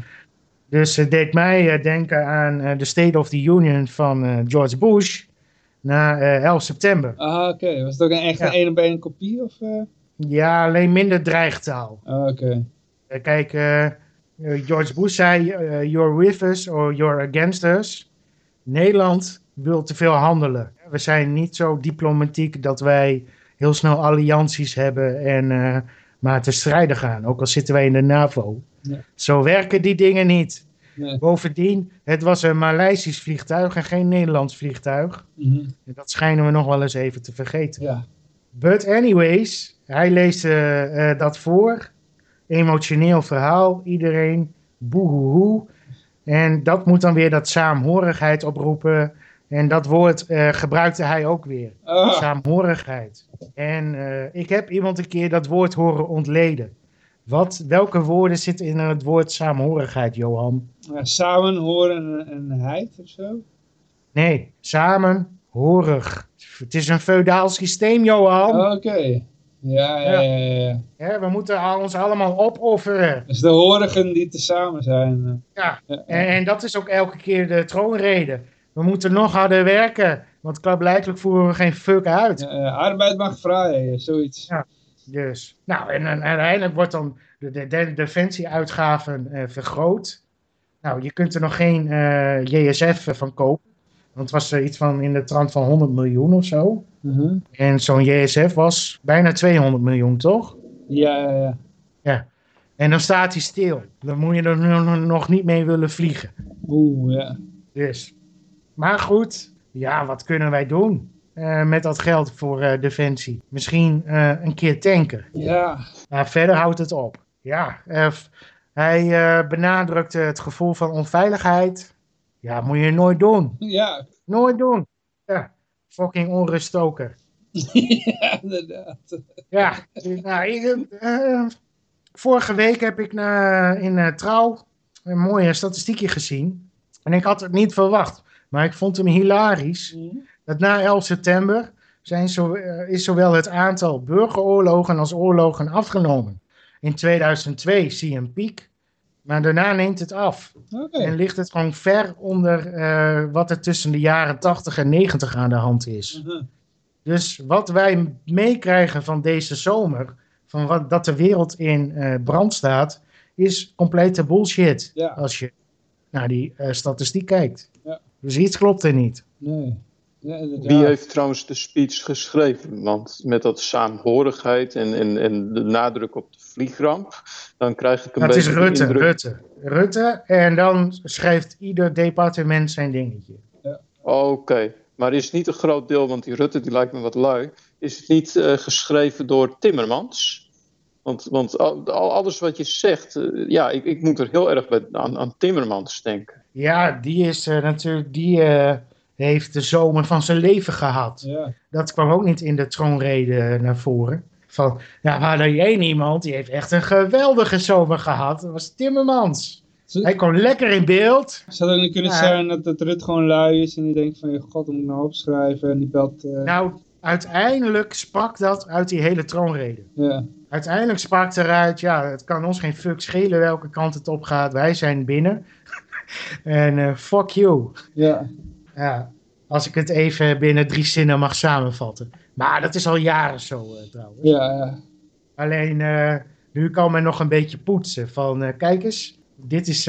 Dus het deed mij uh, denken aan uh, de State of the Union van uh, George Bush na 11 september. Ah, oké. Okay. Was het ook een echt een één op één kopie? Of, Ja, alleen minder dreigtaal. Ah, oké. Okay. Kijk, George Bush zei, you're with us or you're against us. Nederland wil te veel handelen. We zijn niet zo diplomatiek dat wij heel snel allianties hebben en maar te strijden gaan. Ook al zitten wij in de NAVO. Ja. Zo werken die dingen niet. Nee. Bovendien, het was een Maleisisch vliegtuig en geen Nederlands vliegtuig. Mm -hmm. Dat schijnen we nog wel eens even te vergeten. Ja. But anyways, hij leest uh, uh, dat voor. Emotioneel verhaal, iedereen, boehoehoe. En dat moet dan weer dat saamhorigheid oproepen. En dat woord uh, gebruikte hij ook weer. Ah. Saamhorigheid. En ik heb iemand een keer dat woord horen ontleden. Wat, welke woorden zitten in het woord saamhorigheid, Johan? Ja, samen, horen en, heid of zo? Nee, samen, horig. Het is een feudaal systeem, Johan. Oké. Okay. Ja, ja, ja. ja, ja. we moeten ons allemaal opofferen. Dus de horigen die tezamen zijn. Ja, ja. En, en, dat is ook elke keer de troonrede. We moeten nog harder werken, want klaarblijkelijk voeren we geen fuck uit. Ja, arbeid mag vrij, zoiets. Ja. Dus, nou, en, en uiteindelijk wordt dan de, de, de defensieuitgaven uh, vergroot. Nou, je kunt er nog geen uh, JSF van kopen. Want het was er iets van in de trant van 100 miljoen of zo. Uh -huh. En zo'n JSF was bijna 200 miljoen, toch? Ja, ja, ja. Ja. En dan staat hij stil. Dan moet je er nog niet mee willen vliegen. Oeh, ja. Dus. Maar goed, ja, wat kunnen wij doen? Uh, met dat geld voor uh, defensie. Misschien uh, een keer tanken. Ja. Maar verder houdt het op. Ja, hij benadrukte het gevoel van onveiligheid. Ja, moet je nooit doen. Ja. Nooit doen. Ja, fucking onruststoker. [laughs] ja, inderdaad. Ja, nou, ik, vorige week heb ik in Trouw een mooie statistiekje gezien. En ik had het niet verwacht. Maar ik vond hem hilarisch. Dat na 11 september zijn zo, uh, is zowel het aantal burgeroorlogen als oorlogen afgenomen. In 2002 zie je een piek, maar daarna neemt het af. Okay. En ligt het gewoon ver onder uh, wat er tussen de jaren 80 en 90 aan de hand is. Uh -huh. Dus wat wij meekrijgen van deze zomer, van wat, dat de wereld in uh, brand staat, is complete bullshit. Ja. Als je naar die eh, statistiek kijkt. Ja. Dus iets klopt er niet. Nee. Ja, inderdaad. Wie heeft trouwens de speech geschreven? Want met dat saamhorigheid en, en, en de nadruk op de vliegramp, dan krijg ik een Maar het is beetje Rutte, indruk- Rutte. Rutte en dan schrijft ieder departement zijn dingetje. Oké, maar is het niet een groot deel, want die Rutte die lijkt me wat lui, is het niet eh, geschreven door Timmermans? Want, want al, al- alles wat je zegt, eh, ja, ik, ik moet er heel erg bij, aan, aan Timmermans denken. Ja, die is eh, natuurlijk, die eh, heeft de zomer van zijn leven gehad. Ja. Dat kwam ook niet in de troonrede naar voren. Van, ja, we hadden hier één iemand, die heeft echt een geweldige zomer gehad. Dat was Timmermans. Zo- Hij kwam lekker in beeld. Zou het ook niet kunnen Ja. zijn dat, dat Rut gewoon lui is en die denkt van, god, dat moet ik nou opschrijven en die belt... eh, Nou, uiteindelijk sprak dat uit die hele troonrede. ja. Uiteindelijk sprak eruit, ja, het kan ons geen fuck schelen welke kant het op gaat. Wij zijn binnen. En eh, fuck you. Ja. Ja, als ik het even binnen drie zinnen mag samenvatten. Maar dat is al jaren zo eh, trouwens. Ja, ja. Alleen eh, nu kan men nog een beetje poetsen. Van kijk eens, dit is,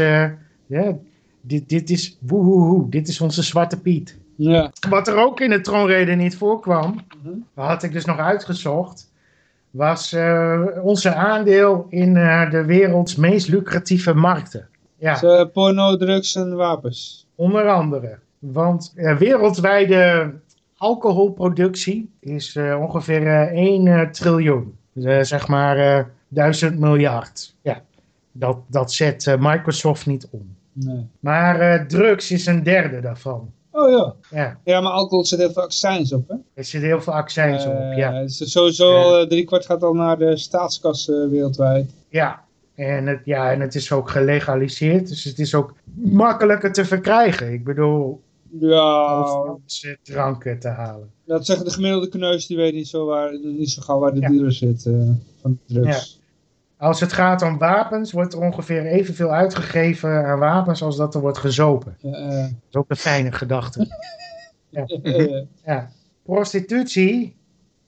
ja, dit, dit is, woehoehoe, dit is onze zwarte Piet. Ja. Wat er ook in de troonrede niet voorkwam, Mhm. had ik dus nog uitgezocht, was onze aandeel in de werelds meest lucratieve markten. Ja. Dus, porno, drugs en wapens. Onder andere. Want eh, wereldwijde alcoholproductie is eh, ongeveer eh 1 eh, triljoen. Dus, zeg maar eh 1000 miljard. Ja, dat, dat zet Microsoft niet om. Nee. Maar drugs is een derde daarvan. Oh ja. Ja, Ja, maar alcohol zit heel veel accijns op, hè? er zit heel veel accijns op. Ja. dus sowieso driekwart gaat al naar de staatskas wereldwijd. Ja. En het, ja, en het is ook gelegaliseerd, dus het is ook makkelijker te verkrijgen. Ik bedoel, Ja, dranken te halen. dat zeggen de gemiddelde kneus, die weet niet zo, waar, niet zo gauw waar de Ja. dealer zit eh, van de drugs. Als het gaat om wapens, wordt er ongeveer evenveel uitgegeven aan wapens als dat er wordt gezopen. Ja, Dat is ook een fijne gedachte. [laughs] Ja. Prostitutie,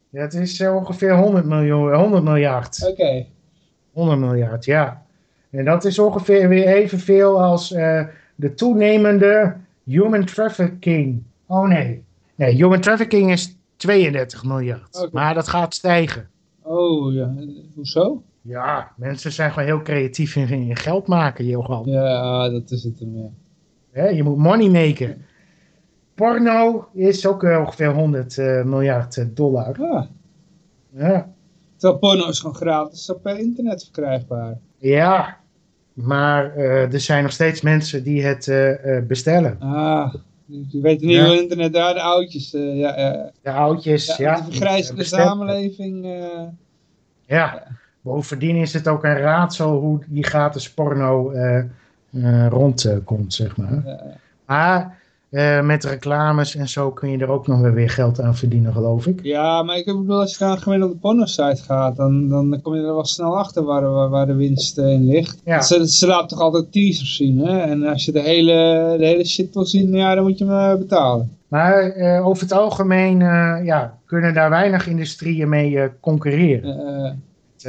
dat is eh, ongeveer 100, miljoen, 100 miljard. Oké. 100 miljard, ja. En dat is ongeveer weer evenveel als eh, de toenemende human trafficking. Oh nee. Nee, human trafficking is 32 miljard. Maar dat gaat stijgen. Oh ja, hoezo? Ja, mensen zijn gewoon heel creatief in, in geld maken, Johan. Ja, dat is het hem, ja. Je moet money maken. Porno is ook eh, ongeveer 100 eh, miljard dollar. Ah, Ja. Terwijl porno is gewoon gratis op internet verkrijgbaar. ja, maar eh, er zijn nog steeds mensen die het eh, eh, bestellen. Ah, je weet niet Ja. hoe internet daar, de oudjes, eh, ja. De oudjes, ja, ja. de vergrijzende samenleving. Ja, bovendien is het ook een raadsel hoe die gratis porno rondkomt, zeg maar. Maar eh, met reclames en zo kun je er ook nog wel weer geld aan verdienen, geloof ik. Ja, maar ik bedoel, als je naar een gemiddelde porno-site gaat, dan, dan kom je er wel snel achter waar, waar, waar de winst eh, in ligt. Ja. Ze, ze laten toch altijd teasers zien, hè? En als je de hele, de hele shit wil zien, ja, dan moet je hem eh, betalen. Maar over het algemeen ja, kunnen daar weinig industrieën mee concurreren.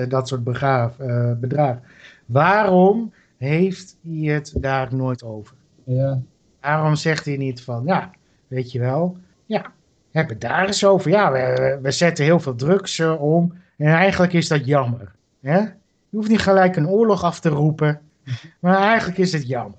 Dat soort begraaf, bedragen. Waarom heeft hij het daar nooit over? ja. Waarom zegt hij niet van, ja, weet je wel, ja, heb het daar eens over. Ja, we, we zetten heel veel drugs eh, om en eigenlijk is dat jammer. Hè? Je hoeft niet gelijk een oorlog af te roepen, maar eigenlijk is het jammer.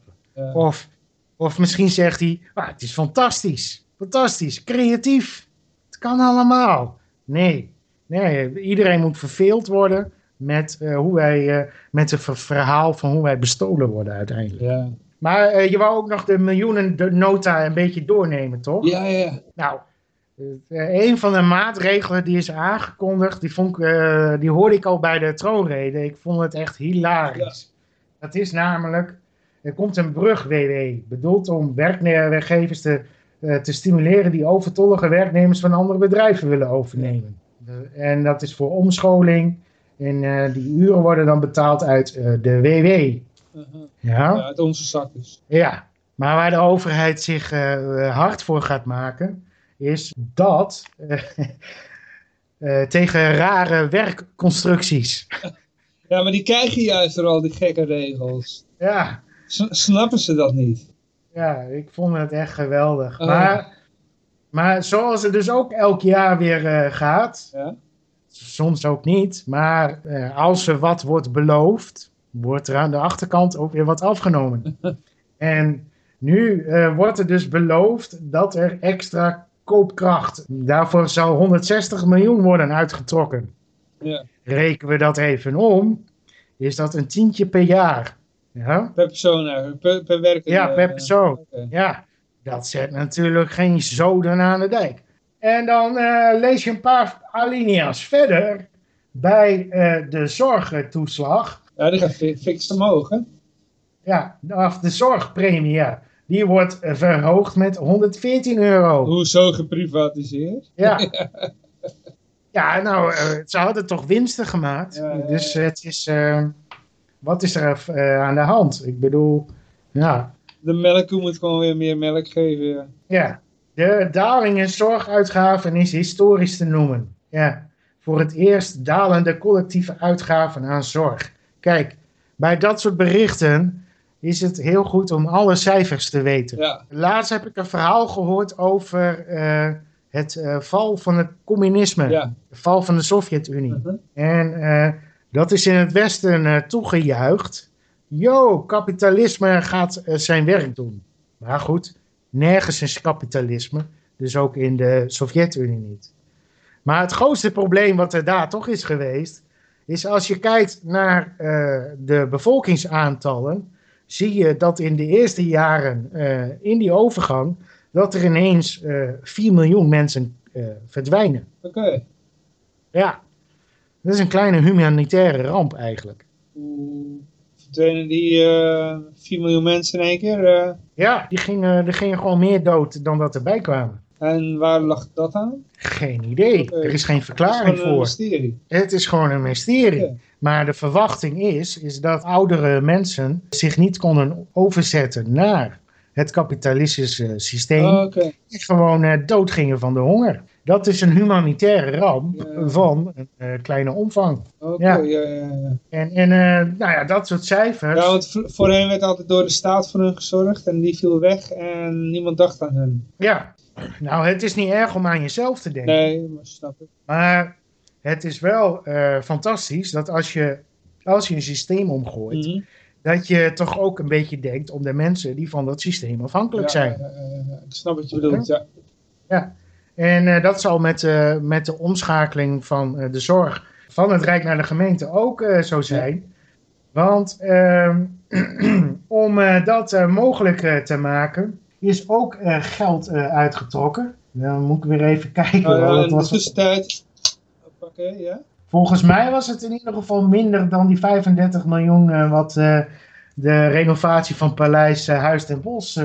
Of, of misschien zegt hij, ah, het is fantastisch, fantastisch, creatief. Het kan allemaal. Nee, nee iedereen moet verveeld worden met, eh, hoe wij, eh, met het ver- verhaal van hoe wij bestolen worden uiteindelijk. ja. Maar eh, je wou ook nog de miljoenen de nota een beetje doornemen, toch? Ja, ja. Nou, eh, een van de maatregelen die is aangekondigd, die, vond ik, eh, die hoorde ik al bij de troonrede. Ik vond het echt hilarisch. Dat is namelijk, er komt een brug WW, bedoeld om werkgevers te, te stimuleren die overtollige werknemers van andere bedrijven willen overnemen. En dat is voor omscholing en die uren worden dan betaald uit de WW. Ja? Ja, uit onze zak dus. Ja, maar waar de overheid zich eh, hard voor gaat maken, is dat eh, [laughs] eh, tegen rare werkconstructies. [laughs] Ja, maar die krijg je juist door al die gekke regels. Ja, S- snappen ze dat niet? Ja, ik vond het echt geweldig. Oh. Maar, maar zoals het dus ook elk jaar weer gaat, Ja? soms ook niet, maar als er wat wordt beloofd, wordt er aan de achterkant ook weer wat afgenomen. [laughs] en nu eh, wordt er dus beloofd dat er extra koopkracht, daarvoor zou 160 miljoen worden uitgetrokken. Ja. Rekenen we dat even om, is dat een tientje per jaar. Ja, Per persoon eigenlijk, per, per werker. ja per persoon. Ja, dat zet natuurlijk geen zoden aan de dijk. En dan eh, lees je een paar alinea's verder bij eh, de zorgtoeslag. Ja, die gaat fi- fix omhoog, hè? Ja, of de zorgpremie, ja. Die wordt eh, verhoogd met 114 euro. Hoezo geprivatiseerd? Ja. [laughs] Ja, nou, eh, ze hadden toch winsten gemaakt. Ja, ja, Dus het is... eh, wat is er aan de hand? Ik bedoel, ja... De melkkoe moet gewoon weer meer melk geven, ja. Ja, de daling in zorguitgaven is historisch te noemen. Ja, voor het eerst dalen de collectieve uitgaven aan zorg. Kijk, bij dat soort berichten is het heel goed om alle cijfers te weten. Ja, Laatst heb ik een verhaal gehoord over eh, het eh, val van het communisme, ja. de val van de Sovjet-Unie. Mhm. En eh, dat is in het Westen toegejuicht. Yo, kapitalisme gaat zijn werk doen. Maar goed, nergens is kapitalisme. Dus ook in de Sovjet-Unie niet. Maar het grootste probleem wat er daar toch is geweest. Is als je kijkt naar eh, de bevolkingsaantallen. Zie je dat in de eerste jaren eh, in die overgang. dat er ineens eh 4 miljoen mensen eh, verdwijnen. Oké. Ja, dat is een kleine humanitaire ramp eigenlijk. Hoe verdwenen die eh 4 miljoen mensen in één keer? eh, Ja, die gingen, er gingen gewoon meer dood dan dat erbij kwamen. En waar lag dat aan? Geen idee. Er is geen verklaring is gewoon een voor. mysterie. Het is gewoon een mysterie. Ja. Maar de verwachting is, is dat oudere mensen zich niet konden overzetten naar het kapitalistische systeem. Oh, gewoon eh, dood gingen van de honger. Dat is een humanitaire ramp Ja. van een eh, kleine omvang. Oké, Ja. ja, ja, ja. En, en eh, nou ja, dat soort cijfers. Ja, want vo- voorheen werd altijd door de staat voor hun gezorgd en die viel weg en niemand dacht aan hun. Ja, [clears throat] nou het is niet erg om aan jezelf te denken. Nee, maar snap ik. Maar het is wel eh, fantastisch dat als je, als je een systeem omgooit, Mhm. dat je toch ook een beetje denkt om de mensen die van dat systeem afhankelijk Ja, zijn. ja, ja. ik snap wat je bedoelt, ja. En eh, dat zal met, eh, met de omschakeling van eh, de zorg van het Rijk naar de gemeente ook eh, zo zijn. Want ehm, [clears throat] om eh, dat eh, mogelijk eh, te maken, is ook eh, geld eh, uitgetrokken. Dan moet ik weer even [laughs] kijken. Oh, ja, hoor. Dat in de was- tussentijd... Volgens mij was het in ieder geval minder dan die 35 miljoen eh, wat de renovatie van Paleis Huis ten Bos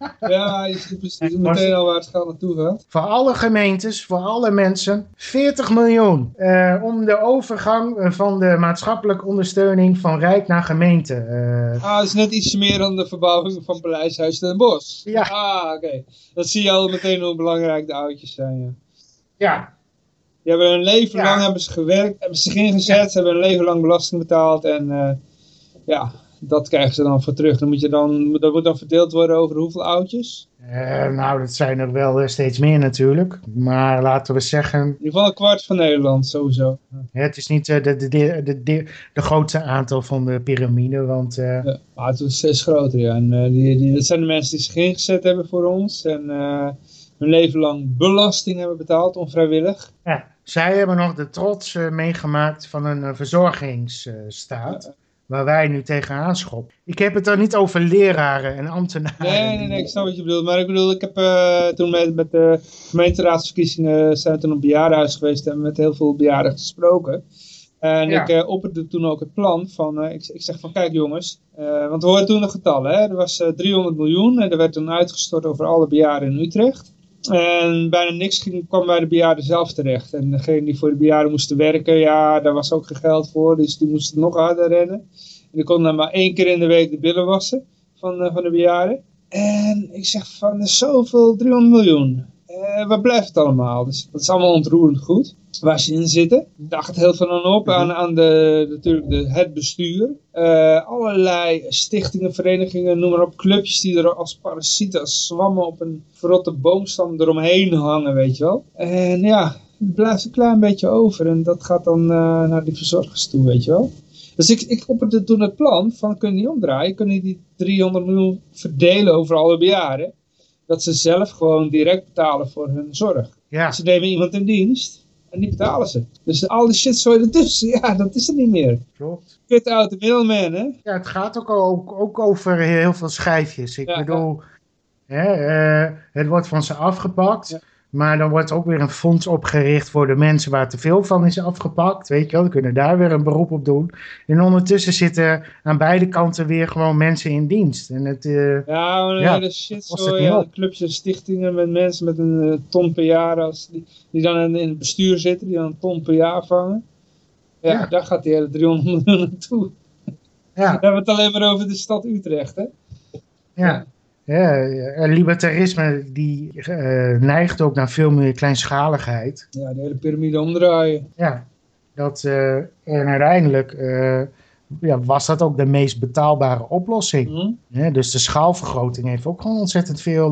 [laughs] Ja, je ziet precies meteen al waar het geld naartoe gaat. voor alle gemeentes, voor alle mensen, 40 miljoen eh, om de overgang van de maatschappelijke ondersteuning van Rijk naar gemeente. eh, Ah, dat is net iets meer dan de verbouwing van Paleis Huis ten Bos. Ja. Ah, oké. Dat zie je al meteen hoe belangrijk de oudjes zijn, ja. ja, Die hebben hun leven Ja. lang hebben ze gewerkt, hebben ze zich ingezet, ze hebben hun leven lang belasting betaald en eh, ja, dat krijgen ze dan voor terug. Dan moet je dan, dat moet dan verdeeld worden over hoeveel oudjes? eh, nou dat zijn er wel eh, steeds meer natuurlijk. Maar laten we zeggen, In ieder geval een kwart van Nederland, sowieso. het is niet eh, de, de, de, de, de, de grootste aantal van de piramide, want... Ja, maar het is steeds groter, ja. En die, die, dat zijn de mensen die zich ingezet hebben voor ons en hun leven lang belasting hebben betaald, onvrijwillig. Ja, zij hebben nog de trots meegemaakt van een verzorgingsstaat. Waar wij nu tegenaan schoppen. Ik heb het dan niet over leraren en ambtenaren. Nee, nee, nee, ik snap wat je bedoelt. Maar ik bedoel, ik heb eh, toen met, met de gemeenteraadsverkiezingen zijn we toen op bejaardenhuis geweest en met heel veel bejaarden gesproken. En Ja. ik eh opperde toen ook het plan van, eh, ik, ik zeg van kijk jongens, eh, want we hoorden toen de getallen. Hè? Er was eh, 300 miljoen en er werd toen uitgestort over alle bejaarden in Utrecht. En bijna niks ging, kwam bij de bejaarden zelf terecht. En degene die voor de bejaarden moesten werken, ja, daar was ook geen geld voor. Dus die moesten nog harder rennen. En die konden dan maar één keer in de week de billen wassen van, eh, van de bejaarden. En ik zeg van, zoveel, 300 miljoen. Eh, waar blijft het allemaal? Dus dat is allemaal ontroerend goed. Waar ze in zitten. Daar gaat heel veel aan op. Mhm. Aan, aan de, natuurlijk de, het bestuur. Eh, allerlei stichtingen, verenigingen, noem maar op. Clubjes die er als parasieten, als zwammen op een verrotte boomstam eromheen hangen, weet je wel. En ja, het blijft een klein beetje over. En dat gaat dan eh, naar die verzorgers toe, weet je wel. Dus ik, ik opperde toen het plan van, kun je niet omdraaien? Kun je die 300 miljoen verdelen over alle bejaarden? Dat ze zelf gewoon direct betalen voor hun zorg. Ja, Ze nemen iemand in dienst en die betalen ze. Dus al die shit zo ertussen, [laughs] ja, dat is er niet meer. klopt. Kut out the middleman, hè? Ja, het gaat ook, ook, ook over heel veel schijfjes. Ik Ja, bedoel, Hè, eh, het wordt van ze afgepakt. Maar dan wordt ook weer een fonds opgericht voor de mensen waar te veel van is afgepakt. Weet je wel, die kunnen daar weer een beroep op doen. En ondertussen zitten aan beide kanten weer gewoon mensen in dienst. En het, eh, Ja, maar een Ja, shit zo, ja, clubjes en stichtingen met mensen met een eh, ton per jaar, als die, die dan in, in het bestuur zitten, die dan een ton per jaar vangen. Ja, Ja. daar gaat die hele 300 miljoen naartoe. ja, Dan hebben we het alleen maar over de stad Utrecht, hè? ja. Ja, eh, libertarisme die eh, neigt ook naar veel meer kleinschaligheid. Ja, de hele piramide omdraaien. Ja, dat, eh, en uiteindelijk ja, was dat ook de meest betaalbare oplossing. Hm? Hè, dus de schaalvergroting heeft ook gewoon ontzettend veel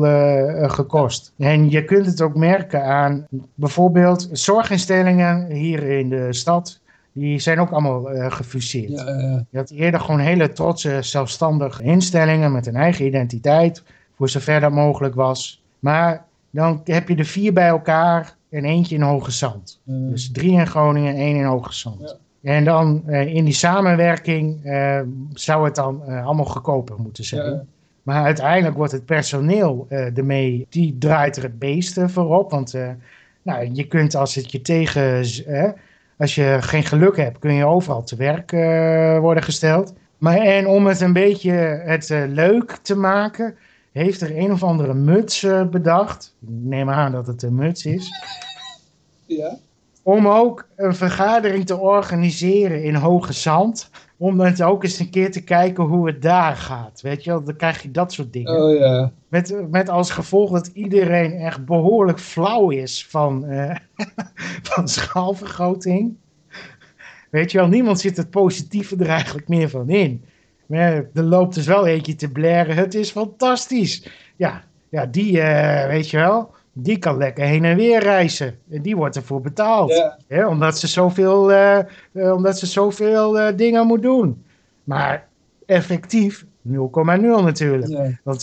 gekost. En je kunt het ook merken aan bijvoorbeeld zorginstellingen hier in de stad. Die zijn ook allemaal eh, gefuseerd. Ja, Je had eerder gewoon hele trotse, zelfstandige instellingen met een eigen identiteit, voor zover dat mogelijk was. Maar dan heb je er vier bij elkaar en eentje in Hoge Zand. Dus drie in Groningen, één in Hoge Zand. En dan eh, in die samenwerking eh, zou het dan allemaal goedkoper moeten zijn. ja, Maar uiteindelijk wordt het personeel ermee, die draait er het beest eh, voorop. Want nou, je kunt als het je tegen, als je geen geluk hebt, kun je overal te werk eh, worden gesteld. Maar en om het een beetje het eh, leuk te maken, heeft er een of andere muts eh, bedacht. Ik neem aan dat het een muts is. ja. Om ook een vergadering te organiseren in Hoge Zand. Om dan ook eens een keer te kijken hoe het daar gaat. Weet je wel, dan krijg je dat soort dingen. Oh ja. Met, met als gevolg dat iedereen echt behoorlijk flauw is van, eh, [laughs] van schaalvergroting. Weet je wel, niemand zit het positieve er eigenlijk meer van in. Maar er loopt dus wel eentje te blaren. Het is fantastisch. Ja, ja die, eh, weet je wel, die kan lekker heen en weer reizen. En die wordt ervoor betaald. Ja. Hè, omdat ze zoveel, eh, eh, omdat ze zoveel eh, dingen moet doen. Maar effectief 0,0 natuurlijk. ja. Want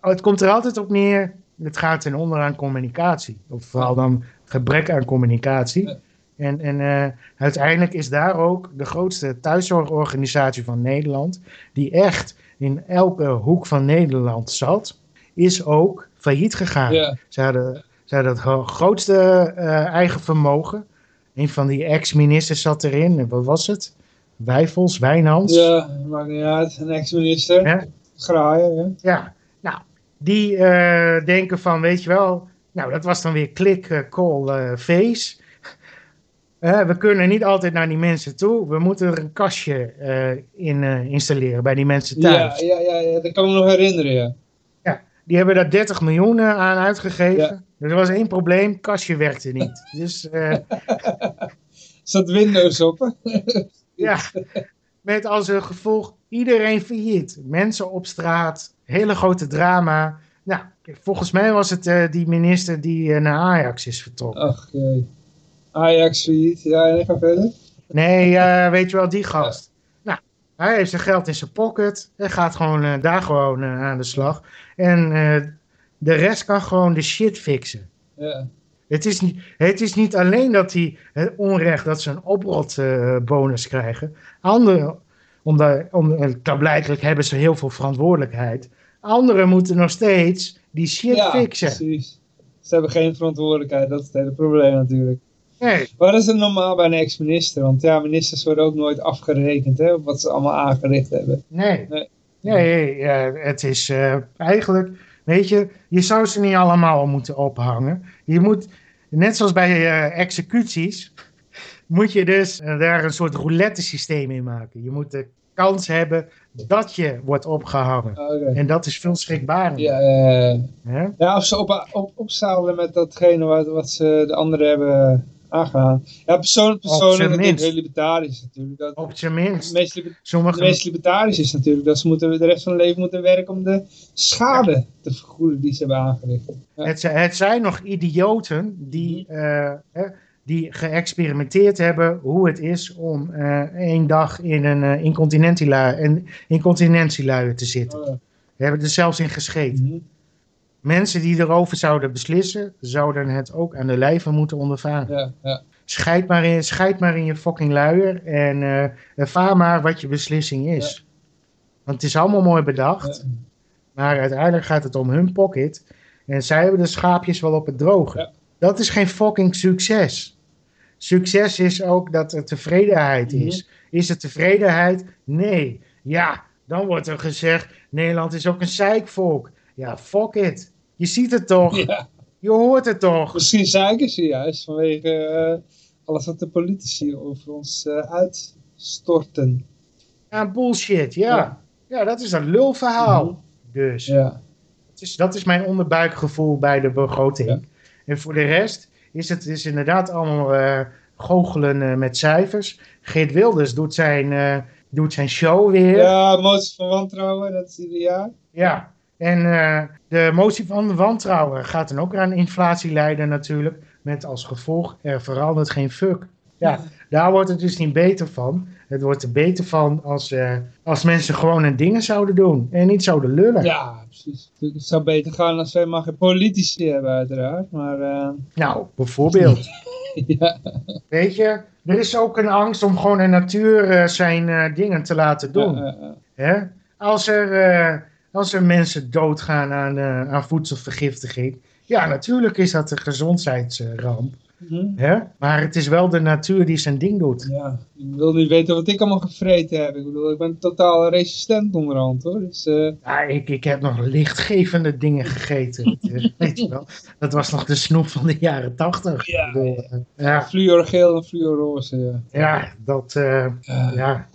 het komt er altijd op neer. Het gaat ten onder aan communicatie. Of vooral dan gebrek aan communicatie. Ja. En, en uiteindelijk is daar ook de grootste thuiszorgorganisatie van Nederland. Die echt in elke hoek van Nederland zat. Is ook failliet gegaan. ja. Ze hadden, ze hadden het gro- grootste eh, eigen vermogen. Een van die ex-ministers zat erin. En Wat was het? Wijfels, Wijnands. Ja, maakt niet uit. Een ex-minister. Ja. Graaien, ja. Ja, nou, die eh, denken van, weet je wel, nou, dat was dan weer klik, eh, call, eh, face. We kunnen niet altijd naar die mensen toe. We moeten er een kastje in installeren bij die mensen Ja, thuis. ja, ja, ja, dat kan ik me nog herinneren, ja. Die hebben daar 30 miljoen eh, aan uitgegeven. Ja. Dus er was één probleem, kastje werkte niet. [laughs] Dus eh, Zat Windows op, hè? [laughs] ja, met als gevolg iedereen failliet. Mensen op straat, hele grote drama. Nou, volgens mij was het eh, die minister die naar Ajax is vertrokken. Ach, jee. Ajax failliet. Ja, en ga verder. Nee, weet je wel, die gast. Hij heeft zijn geld in zijn pocket. Hij gaat gewoon eh, daar gewoon eh, aan de slag. En eh, de rest kan gewoon de shit fixen. Ja. Het is niet, het is niet alleen dat hij het onrecht dat ze een oprotbonus krijgen. Andere, omdat, om, hebben ze heel veel verantwoordelijkheid. Anderen moeten nog steeds die shit ja, fixen. precies. Ze hebben geen verantwoordelijkheid, dat is het hele probleem natuurlijk. Nee, Maar dat is het normaal bij een ex-minister, want ja, ministers worden ook nooit afgerekend hè, op wat ze allemaal aangericht hebben. nee. Nee. Nee, eh, het is eh, eigenlijk, weet je, je zou ze niet allemaal moeten ophangen. Je moet, net zoals bij eh, executies, moet je dus eh, daar een soort roulette systeem in maken. Je moet de kans hebben dat je wordt opgehangen. Oké. En dat is veel schrikbarender. Ja, hè? ja, of ze op, op, opzadelen met datgene wat, wat ze de anderen hebben aangedaan. Ja, persoon, persoonlijk minst. heel libertarisch natuurlijk. Dat, Op zijn minst. de meest, Sommige, libertarisch is natuurlijk dat ze moeten de rest van hun leven moeten werken om de schade te vergoeden die ze hebben aangericht. Ja. het, zijn- het zijn nog idioten die, eh, hè, die geëxperimenteerd hebben hoe het is om eh één dag in een eh, incontinentielu- een incontinentieluier te zitten. Oh, ja. We hebben er zelfs in gescheten. Mhm. Mensen die erover zouden beslissen, zouden het ook aan de lijve moeten ondervaren. ja, ja. Scheid maar in, scheid maar in je fucking luier en eh ervaar maar wat je beslissing is. Want het is allemaal mooi bedacht, maar uiteindelijk gaat het om hun pocket. En zij hebben de schaapjes wel op het droge. Dat is geen fucking succes. Succes is ook dat er tevredenheid Mhm. is. Is er tevredenheid? Nee. Ja, dan wordt er gezegd, Nederland is ook een zeikvolk. Ja, fuck it. Je ziet het toch? Ja. Je hoort het toch? Misschien zeiken ze juist vanwege eh, alles wat de politici over ons eh, uitstorten. Ja, bullshit, ja. Ja. Ja, dat is een lulverhaal. Mhm. Dus Ja. dat, is, dat is mijn onderbuikgevoel bij de begroting. Ja. En voor de rest is het is inderdaad allemaal eh, goochelen met cijfers. Geert Wilders doet zijn, doet zijn show weer. Ja. Ja, motie van wantrouwen, dat is ieder jaar. En eh, de motie van wantrouwen gaat dan ook aan inflatie leiden natuurlijk. Met als gevolg, er verandert geen fuck. Ja, daar wordt het dus niet beter van. Het wordt er beter van als, eh, als mensen gewoon hun dingen zouden doen. En niet zouden lullen. Ja, precies. Het zou beter gaan als wij maar geen politici hebben, uiteraard. Maar eh, Nou, bijvoorbeeld. [laughs] ja, Weet je, er is ook een angst om gewoon de natuur zijn dingen te laten doen. Hè? Als, er, als er mensen doodgaan aan, eh, aan voedselvergiftiging. Ja, natuurlijk is dat een gezondheidsramp. Mhm. Hè? Maar het is wel de natuur die zijn ding doet. ja. Ik wil niet weten wat ik allemaal gevreten heb. Ik bedoel, ik ben totaal resistent onderhand hoor. Dus, eh, Ja, ik, ik heb nog lichtgevende dingen gegeten. [laughs] Weet je wel? Dat was nog de snoep van de jaren tachtig. Ja, bedoel, eh, ja, fluorgeel en fluorroze. Ja. ja, dat... Ja.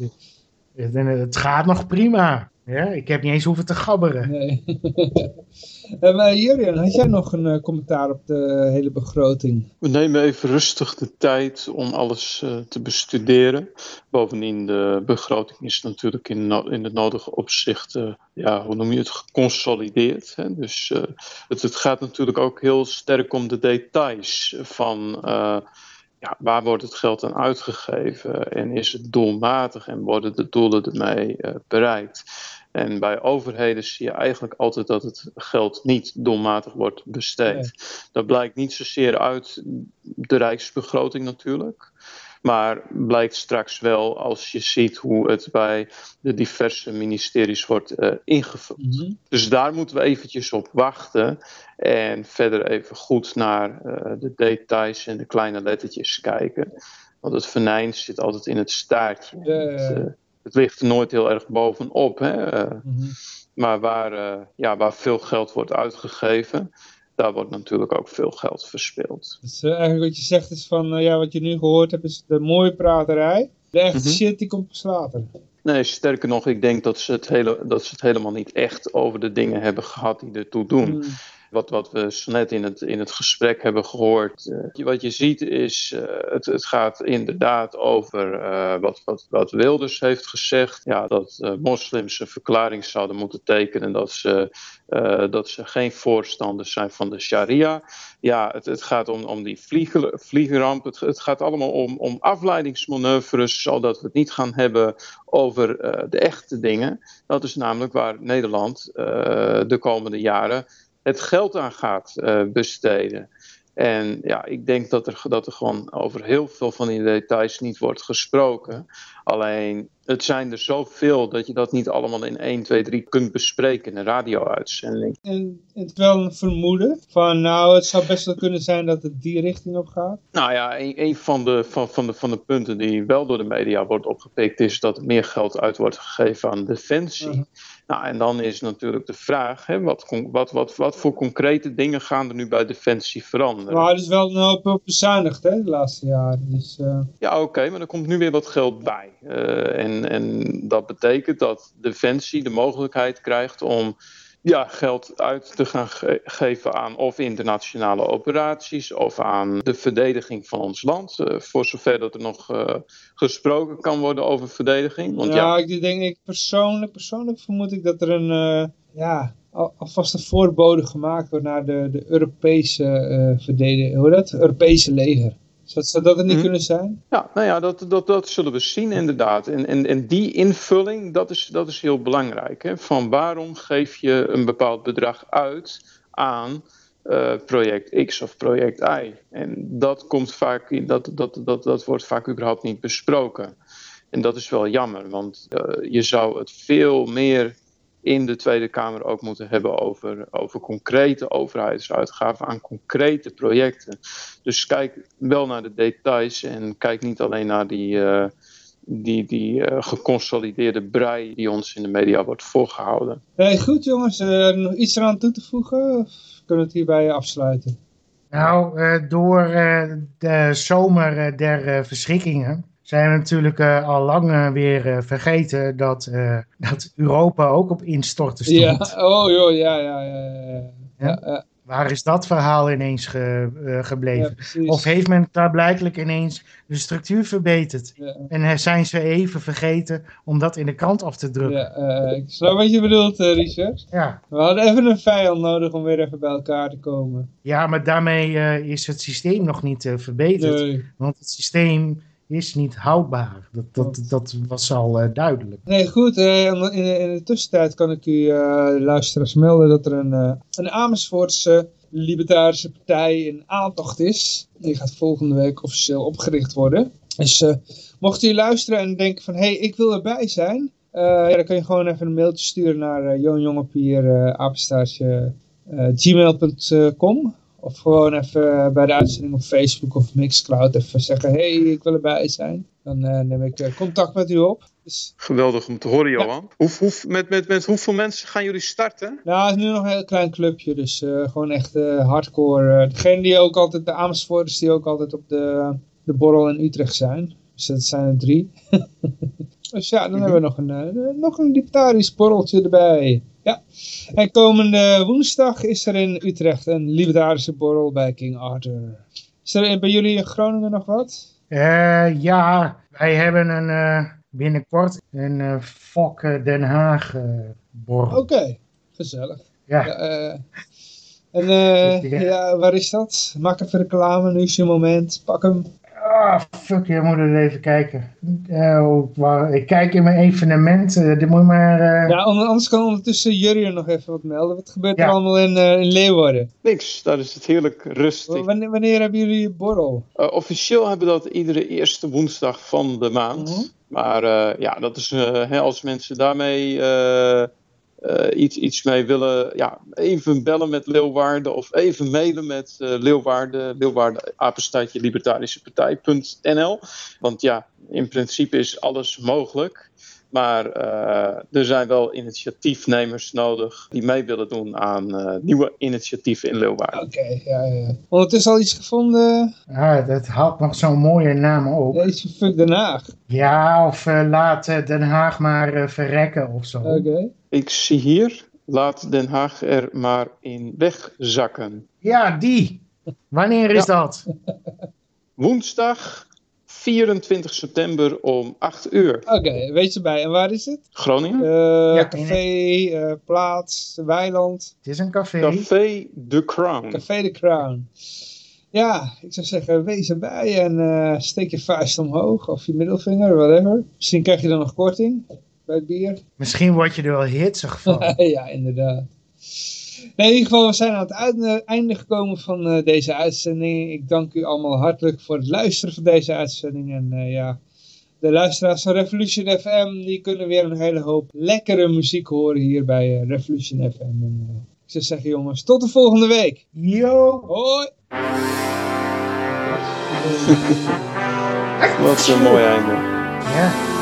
het gaat nog prima. Ja, ik heb niet eens hoeven te gabberen. Nee. [laughs] Eh, had jij nog een eh, commentaar op de hele begroting? We nemen even rustig de tijd om alles eh, te bestuderen. Bovendien, de begroting is natuurlijk in, no- in de nodige opzichten, ja, hoe noem je het, geconsolideerd. Hè? Dus eh, het, het gaat natuurlijk ook heel sterk om de details van eh, ja, waar wordt het geld aan uitgegeven en is het doelmatig en worden de doelen ermee eh, bereikt. En bij overheden zie je eigenlijk altijd dat het geld niet doelmatig wordt besteed. Nee. Dat blijkt niet zozeer uit de rijksbegroting natuurlijk. Maar blijkt straks wel als je ziet hoe het bij de diverse ministeries wordt eh, ingevuld. Dus daar moeten we eventjes op wachten. En verder even goed naar eh, de details en de kleine lettertjes kijken. Want het venijn zit altijd in het staartje. Het, eh, het ligt er nooit heel erg bovenop. Hè? Mhm. maar waar, ja, waar veel geld wordt uitgegeven, daar wordt natuurlijk ook veel geld verspeeld. Dus eh, eigenlijk wat je zegt is van, eh, ja, wat je nu gehoord hebt is de mooie praterij. De echte Mhm. shit die komt pas later. Nee, sterker nog, ik denk dat ze, het hele, dat ze het helemaal niet echt over de dingen hebben gehad die ertoe doen. Mhm. Wat, wat we zo net in het, in het gesprek hebben gehoord. eh, wat je ziet is, eh, het, het gaat inderdaad over eh, wat, wat, wat Wilders heeft gezegd. Ja, dat moslims een verklaring zouden moeten tekenen dat ze, dat ze geen voorstanders zijn van de sharia. Ja, het, het gaat om, om die vliegen, vliegenramp. Het, gaat allemaal om, om afleidingsmanoeuvres, zodat we het niet gaan hebben over de echte dingen. Dat is namelijk waar Nederland de komende jaren het geld aan gaat eh, besteden. En ja, ik denk dat er, dat er gewoon over heel veel van die details niet wordt gesproken. Alleen, het zijn er zoveel dat je dat niet allemaal in 1, 2, 3 kunt bespreken in een radio-uitzending. En het wel een vermoeden van, nou, het zou best wel kunnen zijn dat het die richting op gaat. Nou ja, een, een van, de, van, van, de, van de punten die wel door de media wordt opgepikt is dat er meer geld uit wordt gegeven aan defensie. Mhm. Nou, en dan is natuurlijk de vraag, hè, wat, wat, wat, wat voor concrete dingen gaan er nu bij defensie veranderen? Maar er is wel een hoop op bezuinigd, hè, de laatste jaren. Dus, eh, Ja, oké, maar er komt nu weer wat geld bij. Eh, En, en dat betekent dat Defensie de mogelijkheid krijgt om ja, geld uit te gaan ge- geven aan of internationale operaties of aan de verdediging van ons land. eh, voor zover dat er nog eh, gesproken kan worden over verdediging. Want ja, ik denk ik persoonlijk, persoonlijk vermoed ik dat er een, eh, ja, al, alvast een voorbode gemaakt wordt naar de, de Europese verdediging, hoe dat? Europese leger. Zou, zou dat het niet Mhm. kunnen zijn? Ja, nou ja, dat, dat, dat zullen we zien inderdaad. En, en, en die invulling, dat is, dat is heel belangrijk. Hè? Van waarom geef je een bepaald bedrag uit aan eh, project X of project Y? En dat, komt vaak, dat, dat, dat, dat wordt vaak überhaupt niet besproken. En dat is wel jammer, want eh, je zou het veel meer in de Tweede Kamer ook moeten hebben over, over concrete overheidsuitgaven aan concrete projecten. Dus kijk wel naar de details en kijk niet alleen naar die, eh, die, die eh, geconsolideerde brei die ons in de media wordt voorgehouden. Nee, goed jongens, eh, nog iets eraan toe te voegen? Of kunnen we het hierbij afsluiten? Nou, eh, door eh, de zomer der verschrikkingen zijn we natuurlijk eh, al lang eh, weer eh, vergeten dat, dat Europa ook op instorten stond. Ja, [laughs] oh joh, ja, ja, ja. ja, ja. ja, Waar is dat verhaal ineens ge- ja, gebleven? Of heeft men daar blijkelijk ineens de structuur verbeterd? Ja. En zijn ze even vergeten om dat in de krant af te drukken? Ja, ik snap wat je bedoelt, Richard. Ja, We hadden even een vijand nodig om weer even bij elkaar te komen. ja maar daarmee is het systeem nog niet verbeterd. Nee. Want het systeem is niet houdbaar. Dat, dat, dat was al eh, duidelijk. Nee, goed. eh, in, de- in de tussentijd kan ik u, eh, luisteraars, melden dat er een, een Amersfoortse Libertarische Partij in aantocht is. Die gaat volgende week officieel opgericht worden. Dus mocht u luisteren en denken van, hé, hey, ik wil erbij zijn. ja, dan kun je gewoon even een mailtje sturen naar uh, joonjongepier, uh, gmail.com. Of gewoon even bij de uitzending op Facebook of Mixcloud even zeggen, hé, hey, ik wil erbij zijn. Dan eh, neem ik eh, contact met u op. Dus Geweldig om te horen, Johan. Hoe, hoe, met, met, met hoeveel mensen gaan jullie starten? Nou, het is nu nog een heel klein clubje, dus eh, gewoon echt eh, hardcore. eh degene die ook altijd, de Amersfoorters die ook altijd op de, de borrel in Utrecht zijn. Dus dat zijn er drie. [laughs] dus ja, dan hebben we nog een, eh, nog een libertarisch borreltje erbij. Ja, en komende woensdag is er in Utrecht een libertarische borrel bij King Arthur. Is er bij jullie in Groningen nog wat? Eh, ja, wij hebben een, eh, binnenkort een uh, Fok eh, Den Haag borrel. Oké, okay, gezellig. Ja. ja en ja. ja, waar is dat? Maak even reclame, nu is je moment. Pak hem. Ah, fuck, je moet er even kijken. Uh, waar, ik kijk in mijn evenementen. Dit moet maar. Uh... Ja, anders kan ondertussen Jurjen nog even wat melden. Wat gebeurt ja. er allemaal in, uh, in Leeuwarden? Niks, daar is het heerlijk rustig. Wanneer, wanneer hebben jullie je borrel? Uh, officieel hebben we dat iedere eerste woensdag van de maand. Mhm. -huh. Maar ja, dat is hè, als mensen daarmee. Uh, iets, iets mee willen, ja, even bellen met Leeuwarden of even mailen met uh, Leeuwarden, Leeuwarden apenstaatje libertarische partij.nl. Want ja, in principe is alles mogelijk. Maar uh, er zijn wel initiatiefnemers nodig die mee willen doen aan nieuwe initiatieven in Leeuwarden. Oké, okay, ja, ja. Ondertussen al iets gevonden? Ja, dat had nog zo'n mooie naam ook. Ja, iets van Fuck Den Haag. Ja, of laat Den Haag maar verrekken of zo. Oké. Okay. Ik zie hier, laat Den Haag er maar in wegzakken. Ja, die. Wanneer is ja. dat? Woensdag 24 september om 8 uur. Oké, okay, weet je bij. En waar is het? Groningen. Uh, ja, café, uh, plaats, weiland. Het is een café. Café The Crown. Café The Crown. Ja, ik zou zeggen, wees erbij en uh, steek je vuist omhoog of je middelvinger, whatever. Misschien krijg je dan nog korting bij het bier. Misschien word je er wel hitsig van. [laughs] ja, inderdaad. Nee, in ieder geval, we zijn aan het einde gekomen van uh, deze uitzending. Ik dank u allemaal hartelijk voor het luisteren van deze uitzending. En uh, ja, de luisteraars van Revolution FM, die kunnen weer een hele hoop lekkere muziek horen hier bij uh, Revolution FM. En, ik zou zeggen jongens, tot de volgende week. Yo! Hoi! [laughs] Wat een mooi einde. Ja.